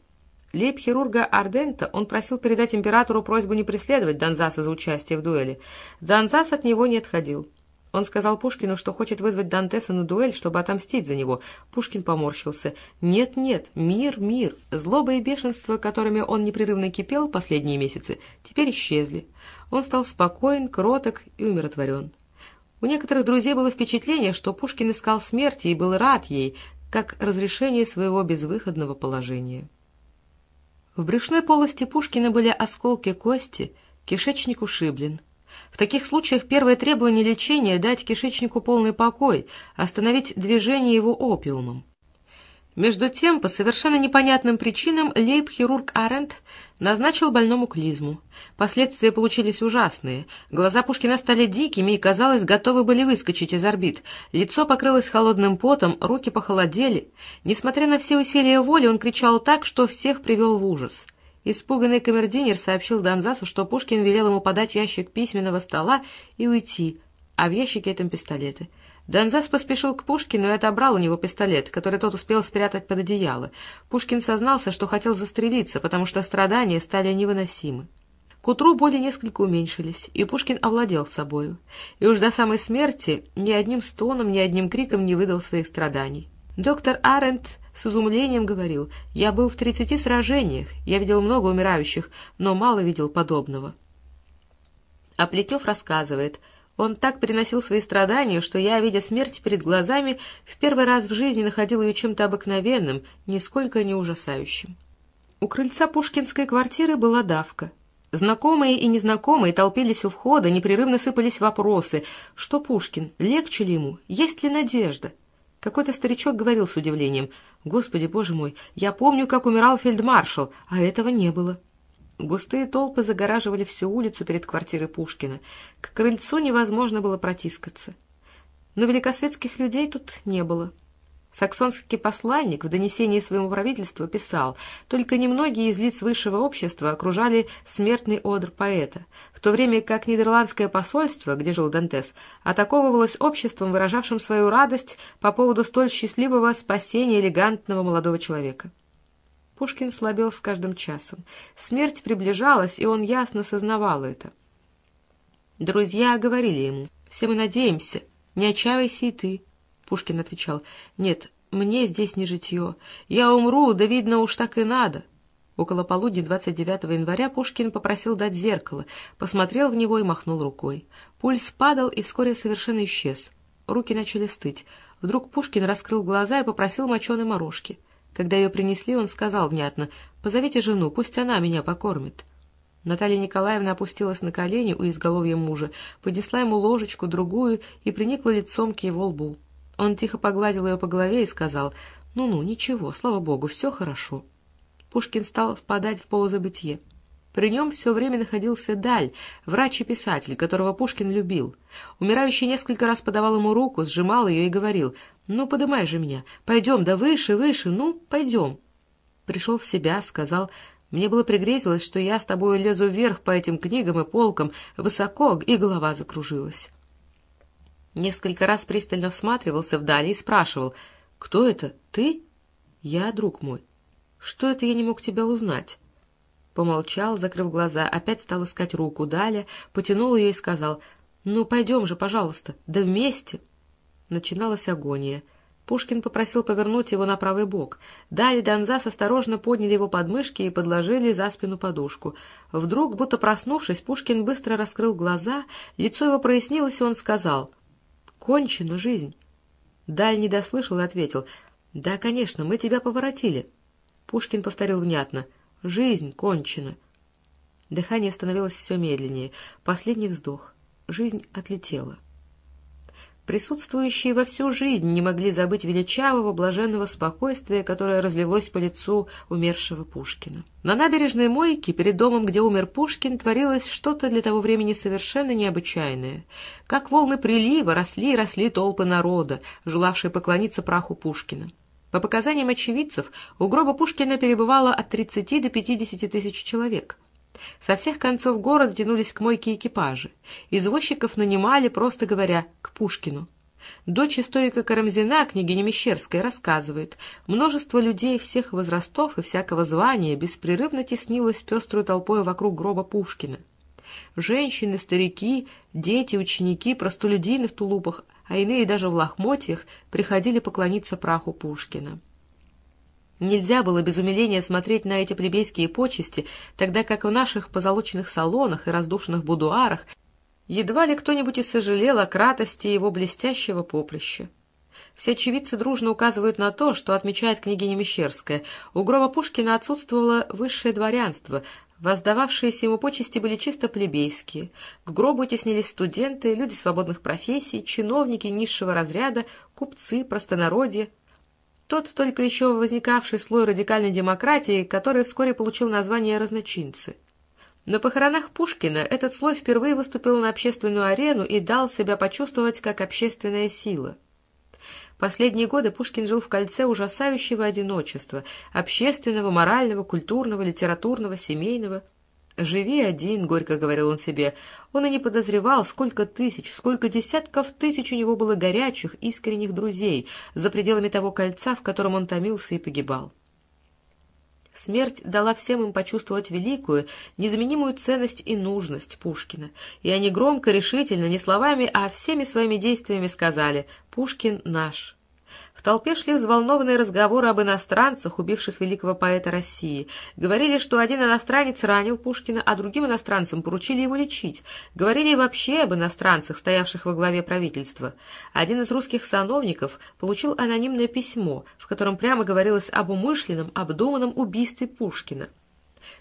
Лейб-хирурга Ардента он просил передать императору просьбу не преследовать Донзаса за участие в дуэли. Донзас от него не отходил. Он сказал Пушкину, что хочет вызвать Дантеса на дуэль, чтобы отомстить за него. Пушкин поморщился. «Нет-нет, мир, мир!» Злоба и бешенство, которыми он непрерывно кипел последние месяцы, теперь исчезли. Он стал спокоен, кроток и умиротворен. У некоторых друзей было впечатление, что Пушкин искал смерти и был рад ей, как разрешение своего безвыходного положения. В брюшной полости Пушкина были осколки кости, кишечник ушиблен. В таких случаях первое требование лечения – дать кишечнику полный покой, остановить движение его опиумом. Между тем, по совершенно непонятным причинам, лейб-хирург Арент назначил больному клизму. Последствия получились ужасные. Глаза Пушкина стали дикими и, казалось, готовы были выскочить из орбит. Лицо покрылось холодным потом, руки похолодели. Несмотря на все усилия воли, он кричал так, что всех привел в ужас. Испуганный камердинер сообщил Донзасу, что Пушкин велел ему подать ящик письменного стола и уйти, а в ящике этом пистолеты — Донзас поспешил к Пушкину и отобрал у него пистолет, который тот успел спрятать под одеяло. Пушкин сознался, что хотел застрелиться, потому что страдания стали невыносимы. К утру боли несколько уменьшились, и Пушкин овладел собою. И уж до самой смерти ни одним стоном, ни одним криком не выдал своих страданий. Доктор Арент с изумлением говорил, «Я был в тридцати сражениях, я видел много умирающих, но мало видел подобного». А Плетнев рассказывает, он так переносил свои страдания, что я, видя смерть перед глазами, в первый раз в жизни находил ее чем-то обыкновенным, нисколько не ужасающим. У крыльца пушкинской квартиры была давка. Знакомые и незнакомые толпились у входа, непрерывно сыпались вопросы. Что Пушкин? Легче ли ему? Есть ли надежда? Какой-то старичок говорил с удивлением. «Господи, боже мой, я помню, как умирал фельдмаршал, а этого не было». Густые толпы загораживали всю улицу перед квартирой Пушкина. К крыльцу невозможно было протискаться. Но великосветских людей тут не было. Саксонский посланник в донесении своему правительству писал, только немногие из лиц высшего общества окружали смертный одр поэта, в то время как нидерландское посольство, где жил Дантес, атаковывалось обществом, выражавшим свою радость по поводу столь счастливого спасения элегантного молодого человека. Пушкин слабел с каждым часом. Смерть приближалась, и он ясно сознавал это. Друзья говорили ему, «Все мы надеемся, не отчаивайся и ты». Пушкин отвечал, «Нет, мне здесь не житье. Я умру, да, видно, уж так и надо». Около полудня 29 января Пушкин попросил дать зеркало, посмотрел в него и махнул рукой. Пульс падал и вскоре совершенно исчез. Руки начали стыть. Вдруг Пушкин раскрыл глаза и попросил моченой морожки. Когда ее принесли, он сказал внятно, «Позовите жену, пусть она меня покормит». Наталья Николаевна опустилась на колени у изголовья мужа, поднесла ему ложечку, другую и приникла лицом к его лбу. Он тихо погладил ее по голове и сказал, «Ну-ну, ничего, слава богу, все хорошо». Пушкин стал впадать в полузабытье. При нем все время находился Даль, врач и писатель, которого Пушкин любил. Умирающий несколько раз подавал ему руку, сжимал ее и говорил, «Ну, подымай же меня, пойдем, да выше, выше, ну, пойдем». Пришел в себя, сказал, «Мне было пригрезилось, что я с тобой лезу вверх по этим книгам и полкам, высоко, и голова закружилась». Несколько раз пристально всматривался вдали и спрашивал, «Кто это? Ты?» «Я, друг мой. Что это я не мог тебя узнать?» Помолчал, закрыв глаза, опять стал искать руку Даля, потянул ее и сказал, «Ну, пойдем же, пожалуйста, да вместе». Начиналась агония. Пушкин попросил повернуть его на правый бок. Дали Донзас осторожно подняли его подмышки и подложили за спину подушку. Вдруг, будто проснувшись, Пушкин быстро раскрыл глаза, лицо его прояснилось, и он сказал «Кончена жизнь». Даль не дослышал и ответил «Да, конечно, мы тебя поворотили». Пушкин повторил внятно «Жизнь кончена». Дыхание становилось все медленнее. Последний вздох. Жизнь отлетела. Присутствующие во всю жизнь не могли забыть величавого, блаженного спокойствия, которое разлилось по лицу умершего Пушкина. На набережной Мойке, перед домом, где умер Пушкин, творилось что-то для того времени совершенно необычайное. Как волны прилива росли и росли толпы народа, желавшие поклониться праху Пушкина. По показаниям очевидцев, у гроба Пушкина перебывало от 30 до 50 тысяч человек – со всех концов города тянулись к мойке экипажи. Извозчиков нанимали, просто говоря, к Пушкину. Дочь историка Карамзина, княгиня Мещерская, рассказывает, множество людей всех возрастов и всякого звания беспрерывно теснилось пестрой толпой вокруг гроба Пушкина. Женщины, старики, дети, ученики, простолюдины в тулупах, а иные даже в лохмотьях приходили поклониться праху Пушкина. Нельзя было без умиления смотреть на эти плебейские почести, тогда как в наших позолоченных салонах и раздушенных будуарах едва ли кто-нибудь и сожалел о кратости его блестящего поприща. Все очевидцы дружно указывают на то, что отмечает княгиня Мещерская. У гроба Пушкина отсутствовало высшее дворянство, воздававшиеся ему почести были чисто плебейские. К гробу теснились студенты, люди свободных профессий, чиновники низшего разряда, купцы, простонародье, тот только еще возникавший слой радикальной демократии, который вскоре получил название разночинцы. На похоронах Пушкина этот слой впервые выступил на общественную арену и дал себя почувствовать как общественная сила. Последние годы Пушкин жил в кольце ужасающего одиночества, общественного, морального, культурного, литературного, семейного – «Живи один», — горько говорил он себе. Он и не подозревал, сколько тысяч, сколько десятков тысяч у него было горячих, искренних друзей за пределами того кольца, в котором он томился и погибал. Смерть дала всем им почувствовать великую, незаменимую ценность и нужность Пушкина, и они громко, решительно, не словами, а всеми своими действиями сказали «Пушкин наш». В толпе шли взволнованные разговоры об иностранцах, убивших великого поэта России. Говорили, что один иностранец ранил Пушкина, а другим иностранцам поручили его лечить. Говорили вообще об иностранцах, стоявших во главе правительства. Один из русских сановников получил анонимное письмо, в котором прямо говорилось об умышленном, обдуманном убийстве Пушкина.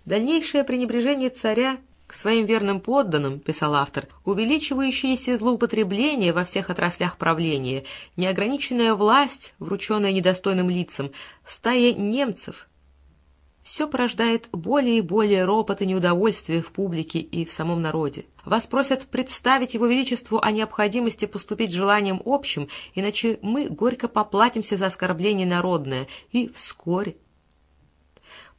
Дальнейшее пренебрежение царя к своим верным подданным, писал автор, увеличивающееся злоупотребление во всех отраслях правления, неограниченная власть, врученная недостойным лицам, стая немцев. Все порождает более и более ропот и неудовольствие в публике и в самом народе. Вас просят представить его величеству о необходимости поступить желанием общим, иначе мы горько поплатимся за оскорбление народное, и вскоре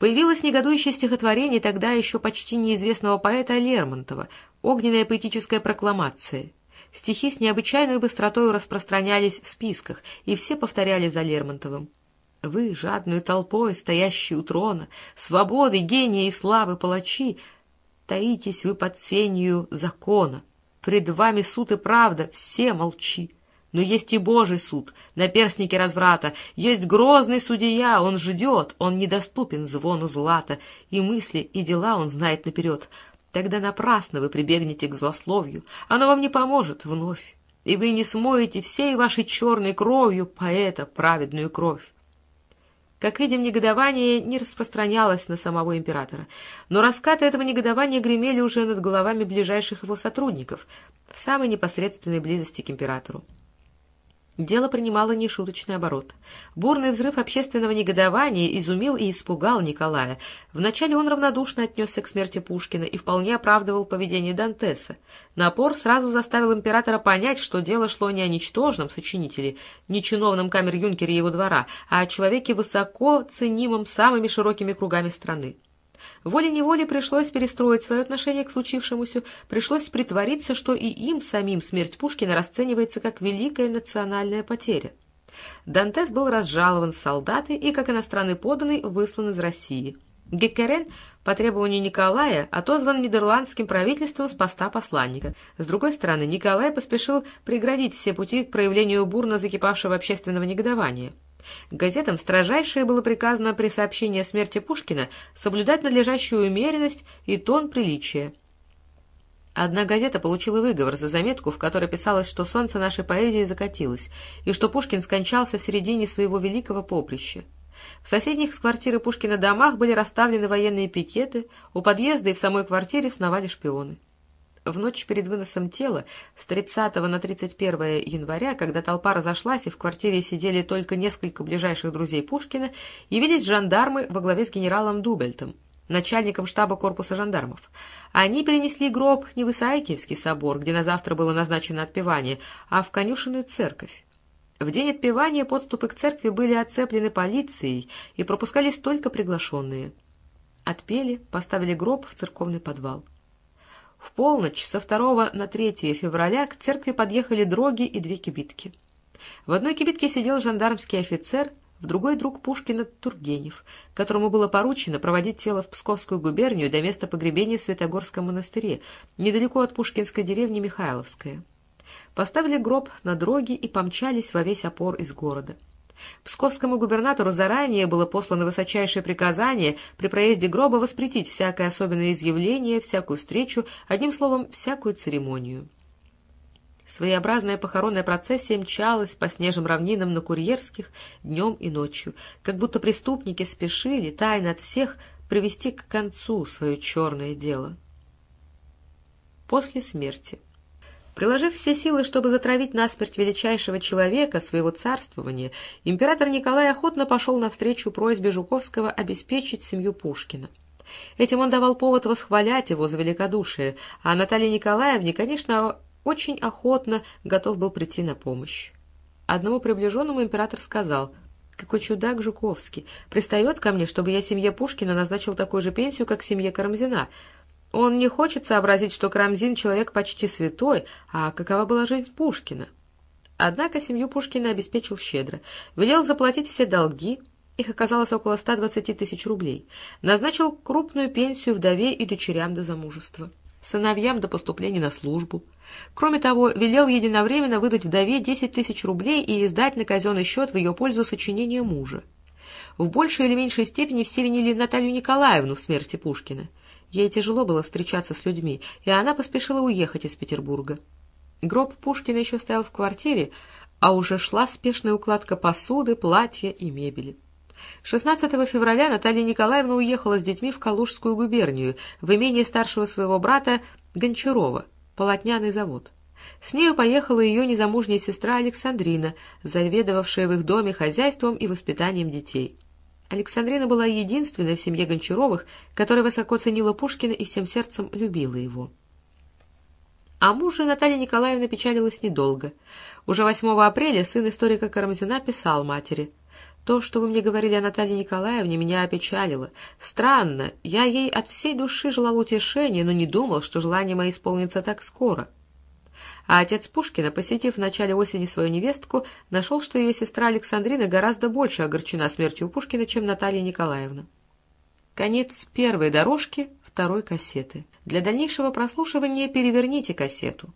Появилось негодующее стихотворение тогда еще почти неизвестного поэта Лермонтова «Огненная поэтическая прокламация». Стихи с необычайной быстротой распространялись в списках, и все повторяли за Лермонтовым. Вы, жадную толпой, стоящие у трона, свободы, гения и славы палачи, таитесь вы под сенью закона. Пред вами суд и правда, все молчи. Но есть и Божий суд, наперстники разврата, есть грозный судья, он ждет, он недоступен звону злата, и мысли, и дела он знает наперед. Тогда напрасно вы прибегнете к злословию, оно вам не поможет вновь, и вы не смоете всей вашей черной кровью поэта праведную кровь. Как видим, негодование не распространялось на самого императора, но раскаты этого негодования гремели уже над головами ближайших его сотрудников в самой непосредственной близости к императору. Дело принимало нешуточный оборот. Бурный взрыв общественного негодования изумил и испугал Николая. Вначале он равнодушно отнесся к смерти Пушкина и вполне оправдывал поведение Дантеса. Напор сразу заставил императора понять, что дело шло не о ничтожном сочинителе, не чиновном камер-юнкере его двора, а о человеке высоко ценимом самыми широкими кругами страны. Волей-неволей пришлось перестроить свое отношение к случившемуся, пришлось притвориться, что и им самим смерть Пушкина расценивается как великая национальная потеря. Дантес был разжалован в солдаты и, как иностранный поданный, выслан из России. Геккерен по требованию Николая отозван нидерландским правительством с поста посланника. С другой стороны, Николай поспешил преградить все пути к проявлению бурно закипавшего общественного негодования. Газетам строжайшее было приказано при сообщении о смерти Пушкина соблюдать надлежащую умеренность и тон приличия. Одна газета получила выговор за заметку, в которой писалось, что солнце нашей поэзии закатилось, и что Пушкин скончался в середине своего великого поприща. В соседних с квартиры Пушкина домах были расставлены военные пикеты, у подъезда и в самой квартире сновали шпионы. В ночь перед выносом тела с 30 на 31 января, когда толпа разошлась и в квартире сидели только несколько ближайших друзей Пушкина, явились жандармы во главе с генералом Дубельтом, начальником штаба корпуса жандармов. Они перенесли гроб не в Исаакиевский собор, где на завтра было назначено отпевание, а в конюшенную церковь. В день отпевания подступы к церкви были оцеплены полицией и пропускались только приглашенные. Отпели, поставили гроб в церковный подвал. В полночь со 2 на 3 февраля к церкви подъехали дроги и две кибитки. В одной кибитке сидел жандармский офицер, в другой друг Пушкина Тургенев, которому было поручено проводить тело в Псковскую губернию до места погребения в Святогорском монастыре, недалеко от пушкинской деревни Михайловская поставили гроб на дроги и помчались во весь опор из города. Псковскому губернатору заранее было послано высочайшее приказание при проезде гроба воспретить всякое особенное изъявление, всякую встречу, одним словом, всякую церемонию. Своеобразная похоронная процессия мчалась по снежным равнинам на Курьерских днем и ночью, как будто преступники спешили, тайно от всех, привести к концу свое черное дело. После смерти Приложив все силы, чтобы затравить насмерть величайшего человека своего царствования, император Николай охотно пошел навстречу просьбе Жуковского обеспечить семью Пушкина. Этим он давал повод восхвалять его за великодушие, а Наталье Николаевне, конечно, очень охотно готов был прийти на помощь. Одному приближенному император сказал, «Какой чудак Жуковский! Пристает ко мне, чтобы я семье Пушкина назначил такую же пенсию, как семье Карамзина. Он не хочет сообразить, что Карамзин — человек почти святой, а какова была жизнь Пушкина. Однако семью Пушкина обеспечил щедро, велел заплатить все долги, их оказалось около 120 тысяч рублей, назначил крупную пенсию вдове и дочерям до замужества, сыновьям до поступления на службу. Кроме того, велел единовременно выдать вдове 10 тысяч рублей и издать на казенный счет в ее пользу сочинение мужа. В большей или меньшей степени все винили Наталью Николаевну в смерти Пушкина. Ей тяжело было встречаться с людьми, и она поспешила уехать из Петербурга. Гроб Пушкина еще стоял в квартире, а уже шла спешная укладка посуды, платья и мебели. 16 февраля Наталья Николаевна уехала с детьми в Калужскую губернию, в имение старшего своего брата Гончарова, полотняный завод. С нею поехала ее незамужняя сестра Александрина, заведовавшая в их доме хозяйством и воспитанием детей. Александрина была единственной в семье Гончаровых, которая высоко ценила Пушкина и всем сердцем любила его. А мужа Наталья Николаевна печалилась недолго. Уже 8 апреля сын историка Карамзина писал матери. «То, что вы мне говорили о Наталье Николаевне, меня опечалило. Странно, я ей от всей души желал утешения, но не думал, что желание мое исполнится так скоро». А отец Пушкина, посетив в начале осени свою невестку, нашел, что ее сестра Александрина гораздо больше огорчена смертью Пушкина, чем Наталья Николаевна. Конец первой дорожки второй кассеты. Для дальнейшего прослушивания переверните кассету.